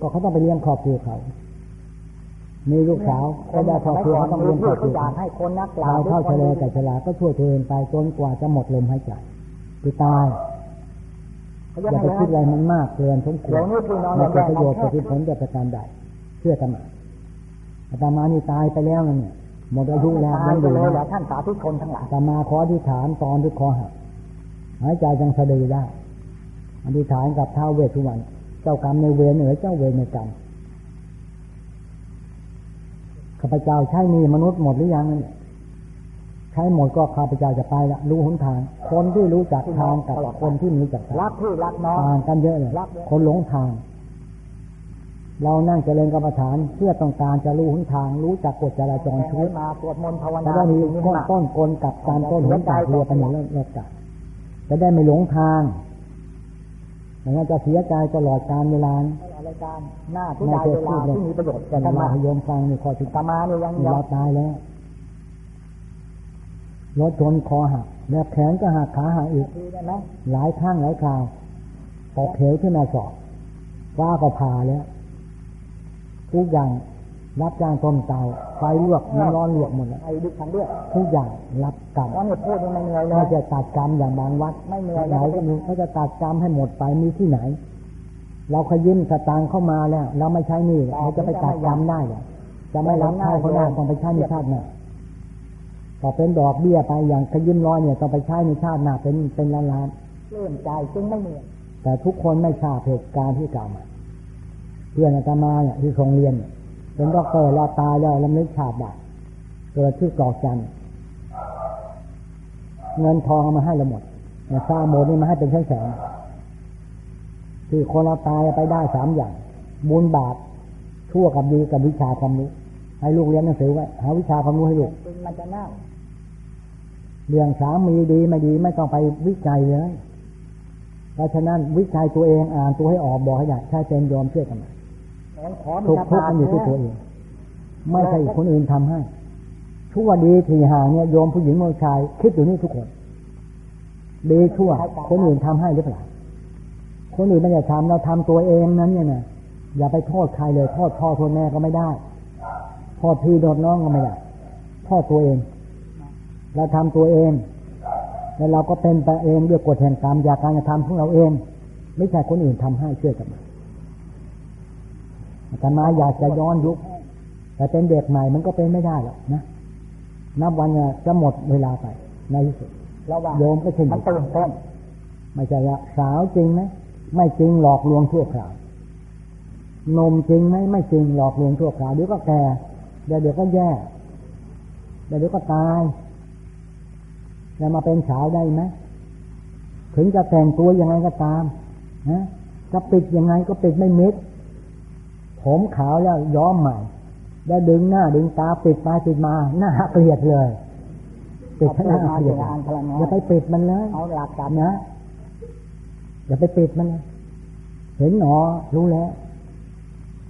ก็เขาต้องไปเลี้ยงครอบครัวเขา มีลูกสาวเขาได้ครอบครัวเขาต้องเลี้ยงครอบครัวอยากเขาให้คนนักกล่าเราวเท่าเฉลยแต่ฉลาก็ช่วยตัวเองไปจนกว่าจะหมดลมหายใจคือตายเขาอจะย่าไม่ไปคิดอะไรมันมากเกินสมควเดี๋รยวนี้พี่น้องไม่เราเป็นประโยชน์แบ่แต่งที่ผลแต่ประการใดเชื่อกันมาอาตมานี่ตายไปแล้วนะเนี่ยหมดอายุแล้วตายัยงอไปยู่เลยนะเหรอท่านสาธุชนทั้งหลายอาตมาขออธิษฐานตอนที่คอหัก หายใจยังสะดือได้อธิษฐานกับท้าวเวสสุวรรณเจ้ากรรมในเวรเหนือเจ้าเวรในกรรมข้าพเจ้าใช้หนี่มนุษย์หมดหรือยังนั่นแหละใช้หมดก็ข้าพเจ้าจะไปละรู้หนทาง คนที่รู้จักทางกับคนที่ไมีจักทางรักพี่รักน้องต่างกันเยอะเลยรับเลยคนหลงทาง เรานั่งเจริญกรรมฐานเพื่อต้องการจะรู้หนทาง รู้จักกฎจราจรชีให้วิตมาสวดมนต์ภาวจะนาได้มีสิ่งนี้ต้นมากต้นกลกับการต้นหนทางเรือไปหมดแล้วรถจักร จะได้ไม่หลงทางอย่างนั้นจะเสียใจตลอดการเวลารายการหน้าที่ได้เวลาที่มีประโยชน์แต่แก่ท่านมามาให้โยมฟังนี่ข้อที่ตามาเนี่ยยังยัเรางตายแล้วรถชนคอหักแล้วแขนก็หักขาหักอีกดีได้ไหมหลายครั้งหลายคราวออกเขวขึ้นมาสอบว่าก็ผ่าแล้วทุกอย่าง รับจ้างต้มเตาไฟลวกน้ำร้อนลวกหมดแล้วไอ้ดิฉันด้วยทุกอย่างรับกรรมเพราะเนี่ยพูดยังไม่เหนื่อยเลไม่ยจะตัดกรรมอย่างบางวัดไม่เหนื่อยไหนก็มีเขาจะตัดกรรมให้หมดไปมีที่ไหน เราขยิ้มสตางค์เข้ามาแล้ว เราไม่ใช้หนี่เราจะไปตัดกรรมได้เหรอจะไม่รับใช้เขาได้ต้องไปใช้ในชาติหน้าก็เป็นดอกเบี้ยไปอย่างขยิ้มร้อยเนี่ยต้องไปใช้ในชาติหน้าเป็นเป็นล้านล้านเลื่อนใจจึงไม่เหนื่อยๆแต่ทุกคนไม่ทราบเหตุการณ์ที่กล่าวมาเพื่อนอาตมาเนี่ยที่ทรงเรียนเนี่ย เป็นด็อกเตอร์เราตายแล้วแล้วไม่ชาติได้เกิดที่กรอกจันทร์เงินทองเอามาให้เราหมดเนี่ยซาโมดนี่มาให้เป็นแสนที่คนเราตายไปได้สามอย่าง บุญบาปชั่วกับดีกับวิชาความรู้ให้ลูกเรียนหนังสือไว้หาวิชาความรู้ให้ลูกจริงมันจะเน่าเรื่องสามีดีไม่ดีไม่ต้องไปวิจัยเลยเพราะฉะนั้นวิจัยตัวเองอ่านตัวให้ออกบอกให้ได้ถ้าเป็นยอมเชื่อกันแล้วขอ ทุกทุกข์มันอยู่ที่ตัวเองไม่ใช่คนอื่นทำให้ชั่วดีที่ห่างเนี่ยโยมผู้หญิงเมืองชาย คิดอยู่นี่ทุกคนดีชั่ว คนอื่นทำให้หรือเปล่าคนอื่นไม่ได้ทำเราทำตัวเองนั้นเนี่ยนะอย่าไปโทษใครเลยโทษพ่อโทษแม่ก็ไม่ได้โทษพี่โทษน้องก็ไม่ได้โทษตัวเอง เราทำตัวเอง แล้วเราก็เป็นไปเองด้วยกฎแห่งกรรมอยากการจะทำของเราเอง ไม่ใช่คนอื่นทำให้เชื่อกันมา อาตมาอยากจะย้อนยุคแต่เป็นเด็กใหม่มันก็เป็นไม่ได้หรอกนะนับวันเนี่ยจะหมดเวลาไปในที่สุดระหว่างโยมก็เช่นมันตื่นเต้นไม่ใช่ว่าสาวจริงไหมไม่จริงหลอกลวงชั่วคราว นมจริงไหมไม่จริงหลอกลวงชั่วคราวเดี๋ยวก็แก่เดี๋ยวเดี๋ยวก็แย่เดี๋ยวเดี๋ยวก็ตายจะมาเป็นสาวได้ไหมถึงจะแต่งตัวยังไงก็ตามนะจะปิดยังไงก็ปิดไม่มิด ผมขาวแล้วย้อมใหม่ แล้วดึงหน้าดึงตาปิดไปปิดมาหน้าเกลียดเลยปิดหน้าเกลียดอย่าไปปิดมันเลยเอาหลักการนะอย่าไปปิดมันเลยเห็นหนอรู้แล้ว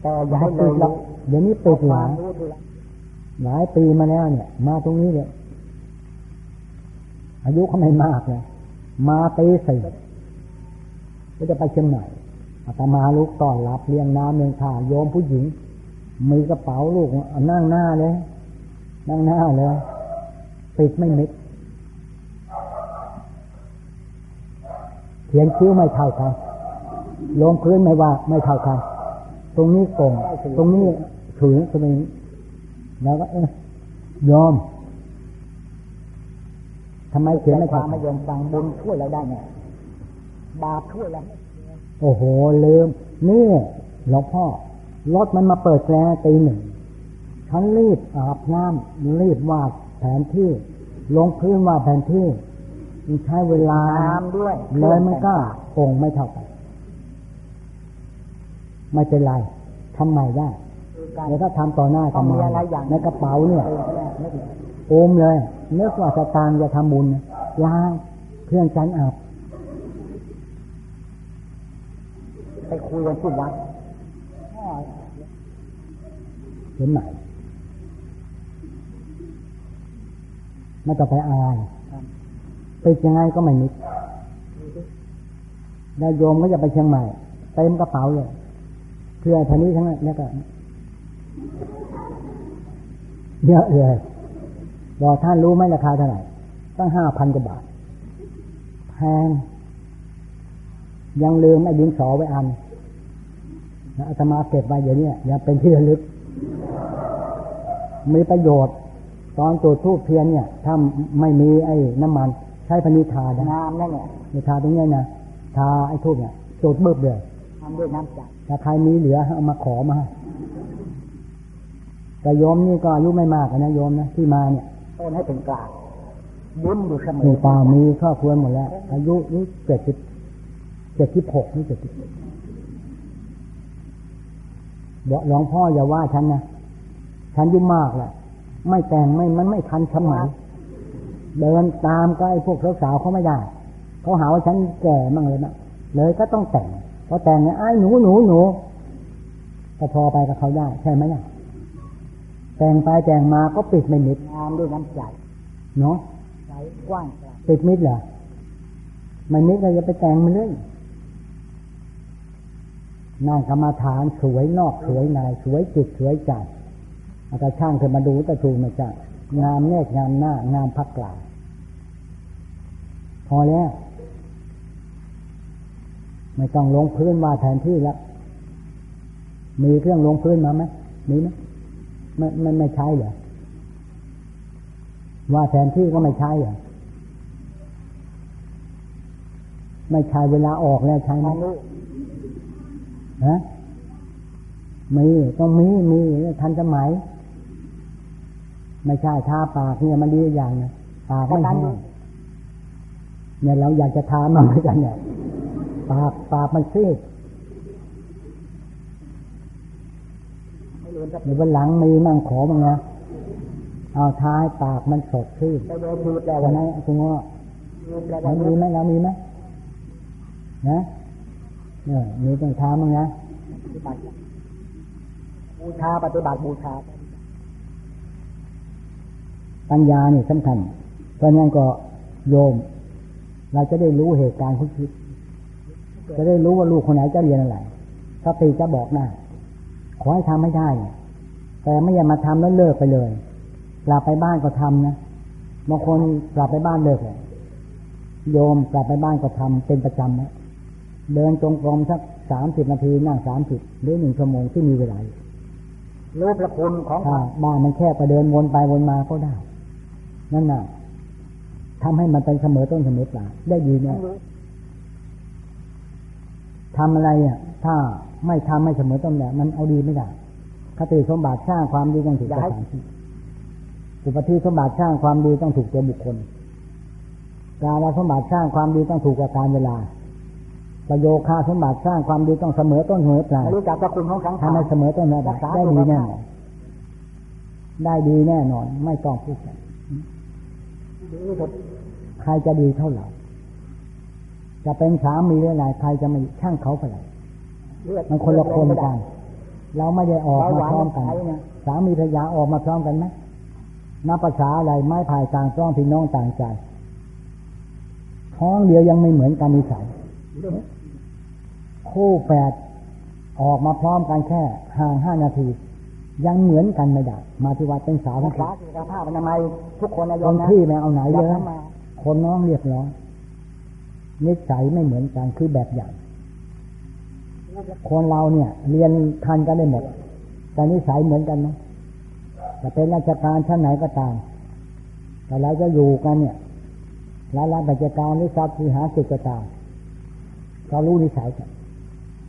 แต่ออย่าย่าให้ให้ปิดหรอกเดี๋ยวนี้ปิดคหวาลามยรู้ทีละหลายปีมาแล้วเนี่ย มาตรงนี้เนี่ยอายุเขาไม่มากเลยมาตีสี่ก็จะไปเชียงใหม่ อาตมาลูกต้อนรับเลี้ยงน้ำเลี้ยงท่าโยมผู้หญิง มีกระเป๋าลูกนั่งหน้าเลย นั่งหน้าเลยปิดไม่มิดเขียนคิ้วไม่เท่ากันลงพื้นไม่ว่าไม่เท่ากันตรงนี้โกงตรงนี้ถือตรงนี้แล้วก็ เอ๊ะยอมทำไมเขียนไม่คเท่าวามกัไม่ยอมฟังบุญช่วยเราได้ไงบาปช่วยเรา โอ้โห ลืม นี่หลวงพ่อ รถมันมาเปิดแกรตีหนึ่งฉันรีบอาบน้ำรีบวาดแผนที่ ลงพื้นวาดแผนที่มันใช้เวลาน้ำด้วยเลยมันก็โกงไม่เท่ากันไม่เป็นไรทำใหม่ได้การแล้วถ้าทำต่อหน้าต้องทำมีไมอะไรอย่างในกระเป๋าเนี่ยออไม่ดีโอมเลยนึกว่าสตางค์จะทำบุญนะล้างเครื่องชั้นอาบ ไปคุยกันที่วัดเห็นไหมไม่ต้องไปอายปิดยังไงก็ไม่มิดแล้โยมก็จะไปเชียงใหม่เต็มกระเป๋าเลยเพื่อพันนี้ทั้งนั้นแล้วก็เยอะเลยบอกท่านรู้ไหมราคาเท่าไหร่ตั้งห้าพันกว่าบาทแพง ยังลืมไอ้ดินสอไว้อันนะอาตมาเก็บไว้เดี๋ยวนี้ยังเป็นที่ระลึก มีประโยชน์ ตอนจุดทูบเทียนเนี่ย ถ้าไม่มีไอ้น้ำมัน ใช้พนิทานะน้ำนั่นเนี่ยนิทาตรงเนี้ยนะทาไอ้ทูบเนี่ยจุดบึบเลยทำด้วยน้ำจัดถ้าใครมีเหลือเอามาขอมาให้แต่โยมนี่ก็อายุไม่มากนะโยมนะที่มาเนี่ยต้นให้ถึงกลางบุญอยู่เสมอนี่ตามีครอบครัวหมดแล้ว อายุนี่เจ็ดสิบ เจ็ดสิบหกนี่เจ็ดสิบบอกหลวงพ่ออย่าว่าฉันนะฉันอายุ่มากแหละไม่แต่งไม่มันไม่ทันสมัยเดินตามก็ไอ้พวกสาวๆเขาไม่ได้เขาหาว่าฉันแก่มั่งเลยนะเลยก็ต้องแต่งพอแต่งเนี่ยไอ้หนูหนูหนูก็พอไปกับเขาได้ใช่ไหมเนี่ยแต่งไปแต่งมาก็ปิดไม่มิดน้ำด้วยน้ำจัดเนาะใสกว้างกลางปิดมิดเหรอไม่มิดเราจะไปแต่งมันเลย นั่งกรรมาฐานสวยนอกสวยในสวยจิตสวยใจอาจารย์ช่างเธอมาดูตะชูมาจ้างามเนตรงามหน้างามพักกลางพอแล้ว ไม่ต้องลงพื้นวาแทนที่แล้วมีเครื่องลงพื้นมาไหมมีไหมไม่ไม่ไม่ใช้เหรอว่าแทนที่ก็ไม่ใช่เหรอไม่ใช่เวลาออกแล้วใช้ไหม ฮะมีองมีมีทันสมัย ไม่ใช่ทาปากเนี่ยมันดีอย่างนะปากไม่แห้งเนี่ยเราอยากจะทามันเมืกันเนี่ยปากปากมันซีดเดี๋ยววันหลังมีนั่งขอบ้างนะเอาท้ายปากมันสดขึ้นไปโดนแล้ววันะคุณว่ามีไหมเรามีไหมนะ เนี่ยมีต้องทำมั้งนะปฏิบัติบูชาปฏิบัติบูชา ปัญญานี่สำคัญ เพราะงั้นก็โยม เราจะได้รู้เหตุการณ์ของชีวิตจะได้รู้ว่าลูกคนไหนจะเรียนอะไรสติจะบอกได้ขอให้ทำให้ได้ แต่ไม่อย่ามาทำแล้วเลิกไปเลย กลับไปบ้านก็ทำนะ บางคนกลับไปบ้านเลิกเลย โยมกลับไปบ้านก็ทำเป็นประจำนะ เดินจงกรมสักสามสิบนาทีนั่งสามสิบหรือหนึ่งชั่วโมงที่มีเวลาอยู่รู้พระคุณของถ้าบ้านมันแค่ไปเดินวนไปวนมาก็ได้ นั่นน่ะทำให้มันเป็นเสมอต้นเสมอปลายได้ดีเนี่ยทำอะไรอะ ถ้าไม่ทำไม่เสมอต้นเนี่ยมันเอาดีไม่ได้คติสมบัติสร้างความดีต้องถูกสถานที่อุปธิสมบัติสร้างความดีต้องถูกตัวบุคคล การสมบัติสร้างความดีต้องถูกกับการเวลา ประโยคาสมบัติสร้างความดีต้องเสมอต้นเสมอปลายไม่รู้จักพระคุณของสังขารทำให้เสมอต้นเสมอปลายได้ดีแน่นอนได้ดีแน่นอน ไม่ต้องพูดกันดีที่สุดใครจะดีเท่าไหร่จะเป็นสามีหรืออะไรใครจะไม่ช่างเขาไปไหนเลือดมันคนละคนกัน เราไม่ได้ออกมาเบาหวานพร้อมกันใช้นะสามีภรรยาออกมาพร้อมกันไหมนับภาษาอะไรไม้พายต่างต้องพี่น้องต่างใจท้องเดียวยังไม่เหมือนกันนิสัย คู่แปดออกมาพร้อมกันแค่ห่างห้านาที ยังเหมือนกันไม่ได้มาที่วัดเป็นสาวรัทั้กงษาคู่สุขภาพอนามัยทุกคนนะโยคมนนะที่ไม่เอาไหนอเยยากอะทำมาคนน้องเรียบร้อยนิสัยไม่เหมือนกันคือแบบอย่าง คนเราเนี่ย เรียนทันกันได้หมด แต่นิสัยเหมือนกันนะจะเป็นราชการชั้นไหนก็ตาม แต่เราจะอยู่กันเนี่ยร้านรับราชการหรือทรัพย์ที่หากิจก็ตามก็รู้นิสัยกัน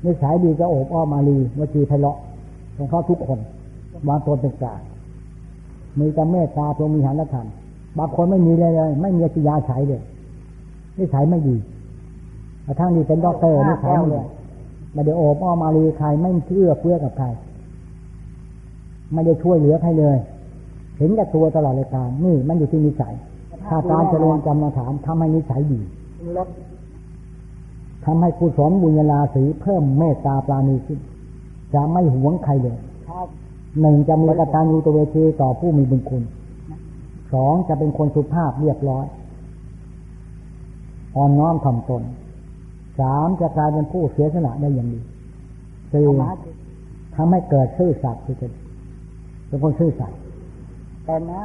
นิสัยดีก็โอบอ้อมมาลีวจีไพเราะของเขาทุกคนวางตนเป็นกลางมีแต่เมตตาพรหมวิหารธรรมบางคนไม่มีเลยเลย ไม่มีจิยะใช้เลยนิสัยไม่ดีกระทั่งนี่เป็นด็อกเตอร์นิสัยไม่ดีไม่ได้โอบอ้อมอารีใครไม่เอื้อเฟื้อกับใครไม่ได้ช่วยเหลือใครเลย เห็นกับตัวตลอดเลยการนี่มันอยู่ที่นิสัยถ้าการเจริญกรรมฐานทำให้นิสัยดีลด ทำให้กุศลบุญญาลาสีเพิ่มเมตตาปราณีขึ้น จะไม่หวงใครเลยชาติหนึ่งจะมีกตัญญูตเวทีต่อผู้มีบุญคุณสองจะเป็นคนสุภาพเรียบร้อยอ่อนน้อมถ่อมตนสามจะกลายเป็นผู้เสียสละได้อย่างดีสี่เอามาทำให้เกิดซื่อสัตย์คือเป็นเป็นคนซื่อสัตย์แต่น้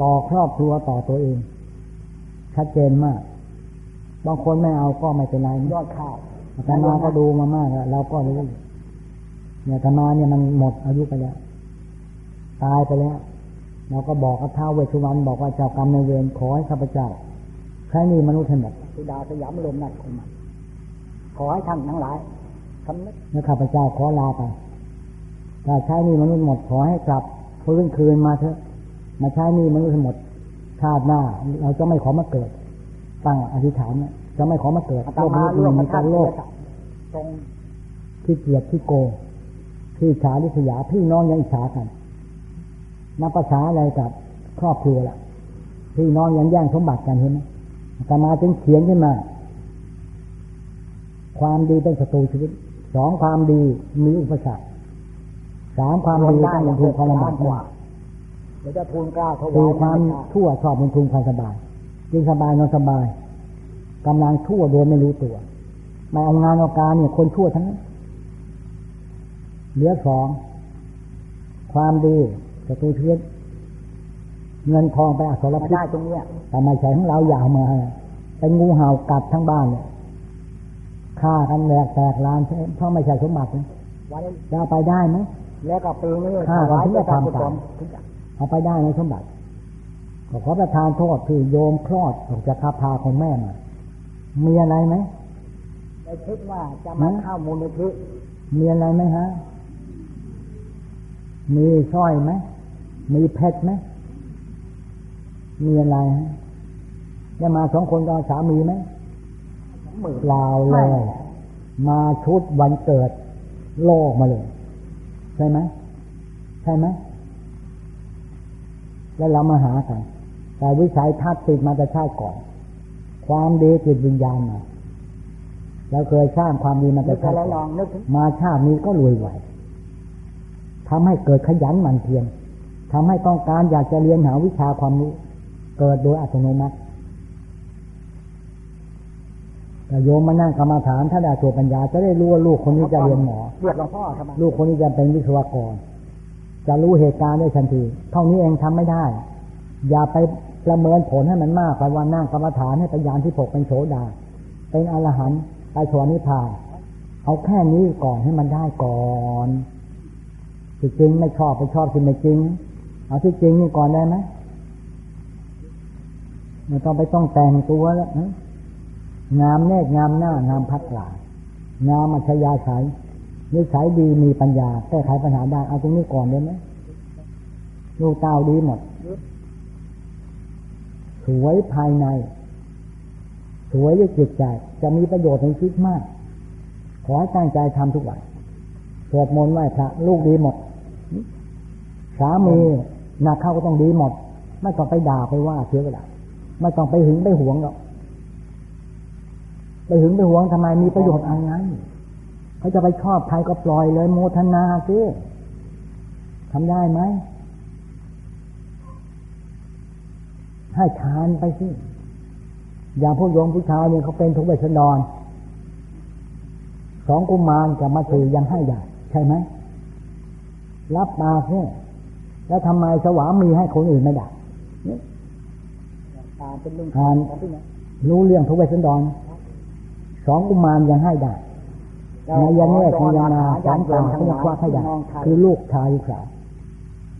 ต่อครอบครัวต่อตัวเอง ชัดเจนมาก บางคนไม่เอาก็ไม่เป็นไรยนะอดข้าวอาตมาก็ดูมามากแล้วเราก็รู้เนี่ยอาตมาเนี่ยมันหมดอายุไปแล้วตายไปแล้วเราก็บอกกับท้าวเวชุวรรณบอกว่าเจ้ากรรมในเวรขอให้ข้าพเจ้าใช้นี่มนุษย์ให้งหมดสุดาสยามลมนัดคนมาขอให้ท่านทั้งหลายสำนึกแล้วข้าพเจ้าขอลาไปถ้าใช้นี่มนุษย์หมดขอให้กลับฟื้นคืนมาเถอะ มาใช้นี่มนุษย์ให้หมดชาติหน้า เราจะไม่ขอมาเกิด ตั้งอธิษฐานเนี่ยจะไม่ขอมาเกิดอาโลตกมานี้ร่วมมักันบเป็ท่านนโลกตรงที่เกลียดที่โกงที่ฉาลิษยาพี่น้องยังอิจฉากันนับภาษาอะไรกับครอบครัวล่ะ พี่น้องยังแย่งสมบัติกันเห็นไหมอาตมาจึงเขียนขึ้นมา ความดีเป็นศัตรูชีวิตสองความดีมีอุปสรรคสามความดีต้องลงทุนความลำบากกมาว่ากเดี๋ยวจะทูลเกล้าถวาสี่ยความชั่วชอบลงทุนความสบาย กินสบายนอนสบายกำลังชั่วโดยไม่รู้ตัวมาเอางานเอาการเนี่ยคนชั่วทั้งนั้นเหลือสองความดีศัตรูชีวิตเงินทองไปอสรมาพิษได้ตรงเนี้ยแต่ไม่ใช่ของเราอย่าเอามาเป็นงูเห่ากัดทั้งบ้านเลยฆ่ากันแหลกแตกลานเพราะไม่ใช่สมบัตินะไว้จะเอาไปได้ไหมแล้วก็ปีนี้ข้าถวายถึงเพื่อจะการทำกุศตามลทุกอย่างเอาไปได้ไหมสมบัติก็ ขอประทานโทษคือโยมคลอดออกจากคาพาของแม่มามีอะไรไหมในคิดว่าจะมาเข้ามูลนิธิมีอะไรไหมฮะ มีสร้อยไหม มีเพชรไหม มีอะไรฮะ จะมาสองคนกับสามีไหมหมื่นเปล่าเลย มาชุดวันเกิด โลกมาเลย ใช่ไหม ใช่ไหม แล้วเรามาหากัน แต่วิสัยทัศน์ติดมาแต่ชาติก่อน ความดีจิตวิญญาณมาเราเคยสร้างความดีมาแต่ชาติแล้วลก่ออนงนึกถึงมาชาตินี้ก็รวยไหวทำให้เกิดขยันหมั่นเพียรทำให้ต้องการอยากจะเรียนหาวิชาความรู้ เกิดโดยอัตโนมัติแต่โยมมานั่งกรรมาฐานถ้าได้ตัวปัญญาจะได้รู้ว่าลูกคนนี้จะเรียนหมอเรียกหลวงพ่อทำไมลูกคนนี้จะเป็นวิศวกร จะรู้เหตุการณ์ได้ทันที เท่านี้เองทำไม่ได้ อย่าไป ประเมินผลให้มันมากไปว่านั่งกรรมฐานให้ปัญญาที่ผกเป็นโสดา เป็นอรหันต์ไปสวนิพพานเอาแค่นี้ก่อนให้มันได้ก่อนที่จริงไม่ชอบไปชอบที่ไม่จริง เอาที่จริงนี่ก่อนได้ไหมไม่ต้องไปต้องแต่งตัวแล้วนะงามแนกงามหน้างามพัดหลางามอัจฉริยะใสนิสัยดีมีปัญญาแก้ไขปัญหาได้เอาตรงนี้ก่อนได้ไหมลูกเต้าดีหมด สวยภายใน สวยด้วยจิตใจจะมีประโยชน์ในชีวิตมาก ขอให้ตั้งใจทำทุกวันสวดมนต์ไหว้พระลูกดีหมด สามีนาเข้าก็ต้องดีหมด ไม่ต้องไปด่าไปว่าเสียเวลาไม่ต้องไปหึงไปหวงหรอกไปหึงไปหวงทำไมมีประโยชน์อะไรเขาจะไปชอบใครก็ปล่อยเลยโมทนาซิทำได้ไหม ให้ทานไปสิ อย่างพวกโยมผู้ชายเนี่ยเขาเป็นทุกเวชนอนสองกุมารกับมาถือยังให้ได้ใช่ไหมรับปากเนี่ยแล้วทำไมสวามีให้คนอื่นไม่ได้ตามเป็นลุงทานของพี่นรู้เรื่องทุกเวชนอนสองกุมารยังให้ได้นายเนตรนายนาสามตาเขายังควักให้ได้คือลูกชายลูกสาว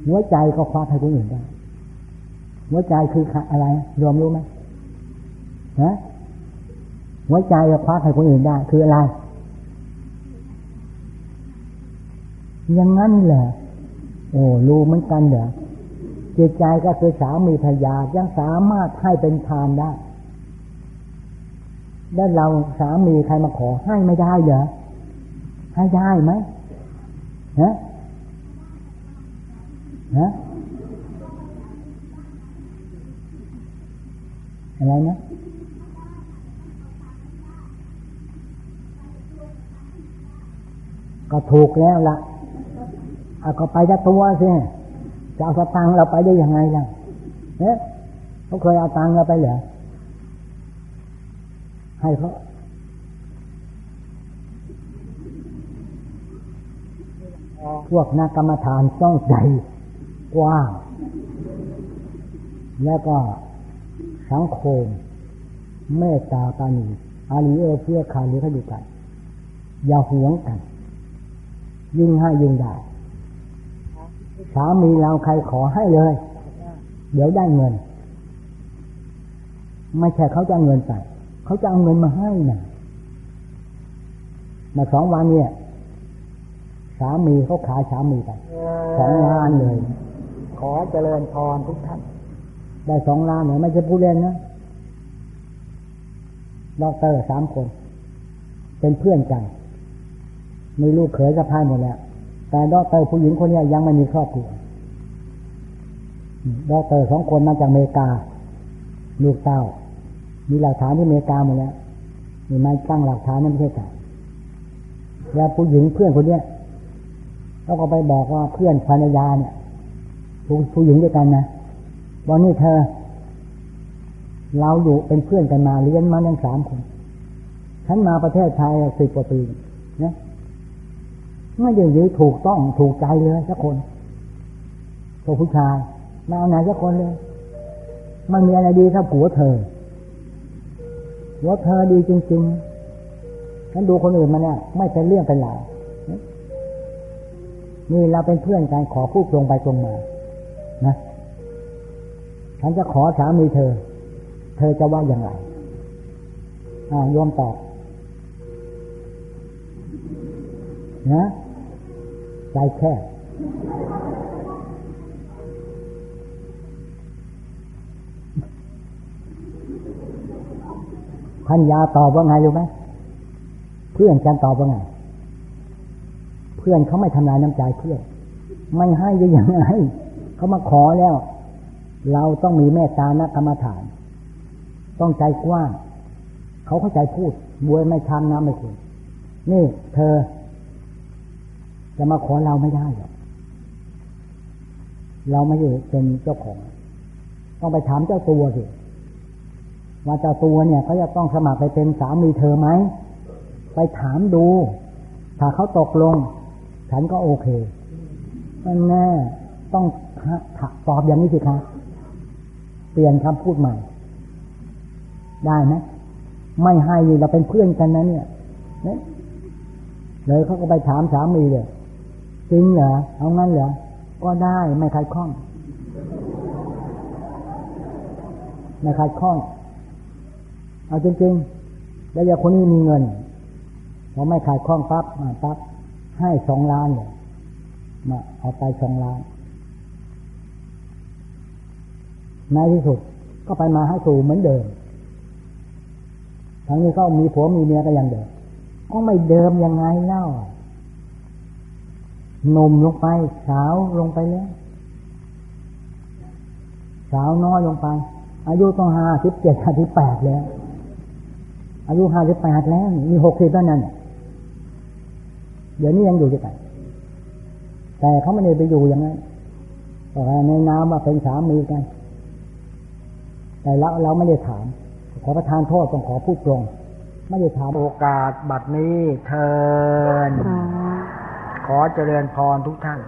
หัวใจก็ควักให้คนอื่นได้ หัวใจคืออะไรรวมรู้ไหมฮะหัวใจก็ควักให้คนอื่นได้ คืออะไร อย่างนั้นแหละโอ้รู้เหมือนกันเหรอจิตใจก็คือสามีภรรยายังสามารถให้เป็นทานได้แล้วเราสามีใครมาขอให้ไม่ได้เหรอให้ได้ไหมฮะฮะ อะไรนะก็ถูกแล้วละเอาก็ไปจะตัวสิจะเอาสตังค์เราไปได้ยังไงล่ะเอ๊ะเขาเคยเอาตังค์เราไปเหรอให้เขาพวกนักกรรมฐานต้องใจกว้าง แล้วก็ สังโคมเมตตาปรานีอารีเอเพื่อคาหรือเขาดูกัน อย่าหวงกัน ยิ่งให้ยิ่งได้สามีเราใครขอให้เลย เดี๋ยวได้เงิน ไม่ใช่เขาจะเงินไปเขาจะเอาเงินมาให้นะมาสองวันเนี่ย สามีเขาขายสามีไปสองล้านเลย ขอเจริญพรทุกท่าน ได้สองล้านเนี่ยไม่ใช่ผู้เล่นนะด็อกเตอร์สามคน เป็นเพื่อนกันมีลูกเขยกับพายหมดแล้ว แต่ด็อกเตอร์ผู้หญิงคนนี้ยังไม่มีครอบครัวด็อกเตอร์สองคนมาจากอเมริกา ลูกเต้า มีหลักฐานที่อเมริกาหมดแล้วมีมาตั้งหลักฐานในประเทศไทยแล้วผู้หญิงเพื่อนคนเนี้ยเขาก็ไปบอกว่าเพื่อนภรรยาเนี่ยผู้ผู้หญิงด้วยกันนะ บอกนี่เธอ เราอยู่เป็นเพื่อนกันมาเรียนมาทั้งสามคนฉันมาประเทศไทยสิบกว่าปีนะไม่ย่างนี้ถูกต้องถูกใจเลยสักคนตัวผู้ชายมาเอาไหนสักคนเลยไม่มีอะไรดีเท่าผัวเธอผัวเธอดีจริงๆฉันดูคนอื่นมาเนี่ย ไม่เป็นเรื่องเป็นราวนี่เราเป็นเพื่อนกันขอพูดตรงไปตรงมา นะ ฉันจะขอสามีเธอ เธอจะว่าอย่างไรอ่าโยมตอบนะใจแคบพันยาตอบว่าไงรู้ไหมเพื่อนฉันตอบว่าไง เพื่อนเขาไม่ทำลายน้ำใจเพื่อน ไม่ให้จะยังไงเขามาขอแล้ว เราต้องมีเมตตานะกรรมฐาน ต้องใจกว้าง เขาเข้าใจพูดบวยไม่ช้ำน้ำไม่คุณนี่เธอ จะมาขอเราไม่ได้หรอกเราไม่ใช่เป็นเจ้าของ ต้องไปถามเจ้าตัวสิว่าเจ้าตัวเนี่ยเขาจะต้องสมัครไปเป็นสามีเธอไหม ไปถามดู ถ้าเขาตกลง ฉันก็โอเคนั่นแน่ต้องตอบอย่างนี้สิครับ เปลี่ยนคำพูดใหม่ ได้ไหมไม่ให้เราเป็นเพื่อนกันนะเนี่ยเนี่ยเลยเขาก็ไปถามสามีเลยจริงเหรอเอางั้นเหรอก็ได้ไม่ขัดข้องไม่ขัดข้อง เอาจริงๆแล้วยาคนนี้มีเงินพอไม่ขายข้องปั๊บมาปั๊บให้สองล้านเลยมาเอาไปสองล้าน ในที่สุดก็ไปมาให้สู่เหมือนเดิม ทั้งนี้ก็มีผัวมีเมียก็ยังเดิม ก็ไม่เดิมยังไงเล่าหนุ่มลงไป สาวลงไปแล้ว สาวน้อยลงไป อายุต้องห้าสิบเจ็ดห้าสิบแปดแล้ว อายุห้าสิบแปดแล้ว มีหกสิบแล้วนั่นเดี๋ยวนี้ยังอยู่ที่ไหนแต่เขาไม่ได้ไปอยู่อย่างนั้นแต่ในน้ำว่าเป็นสามีกัน แต่เราเราไม่ได้ถาม ขอประทานโทษต้องขอพูดตรง ไม่ได้ถามโอกาสบัดนี้เทินขอเจริญพรทุกท่าน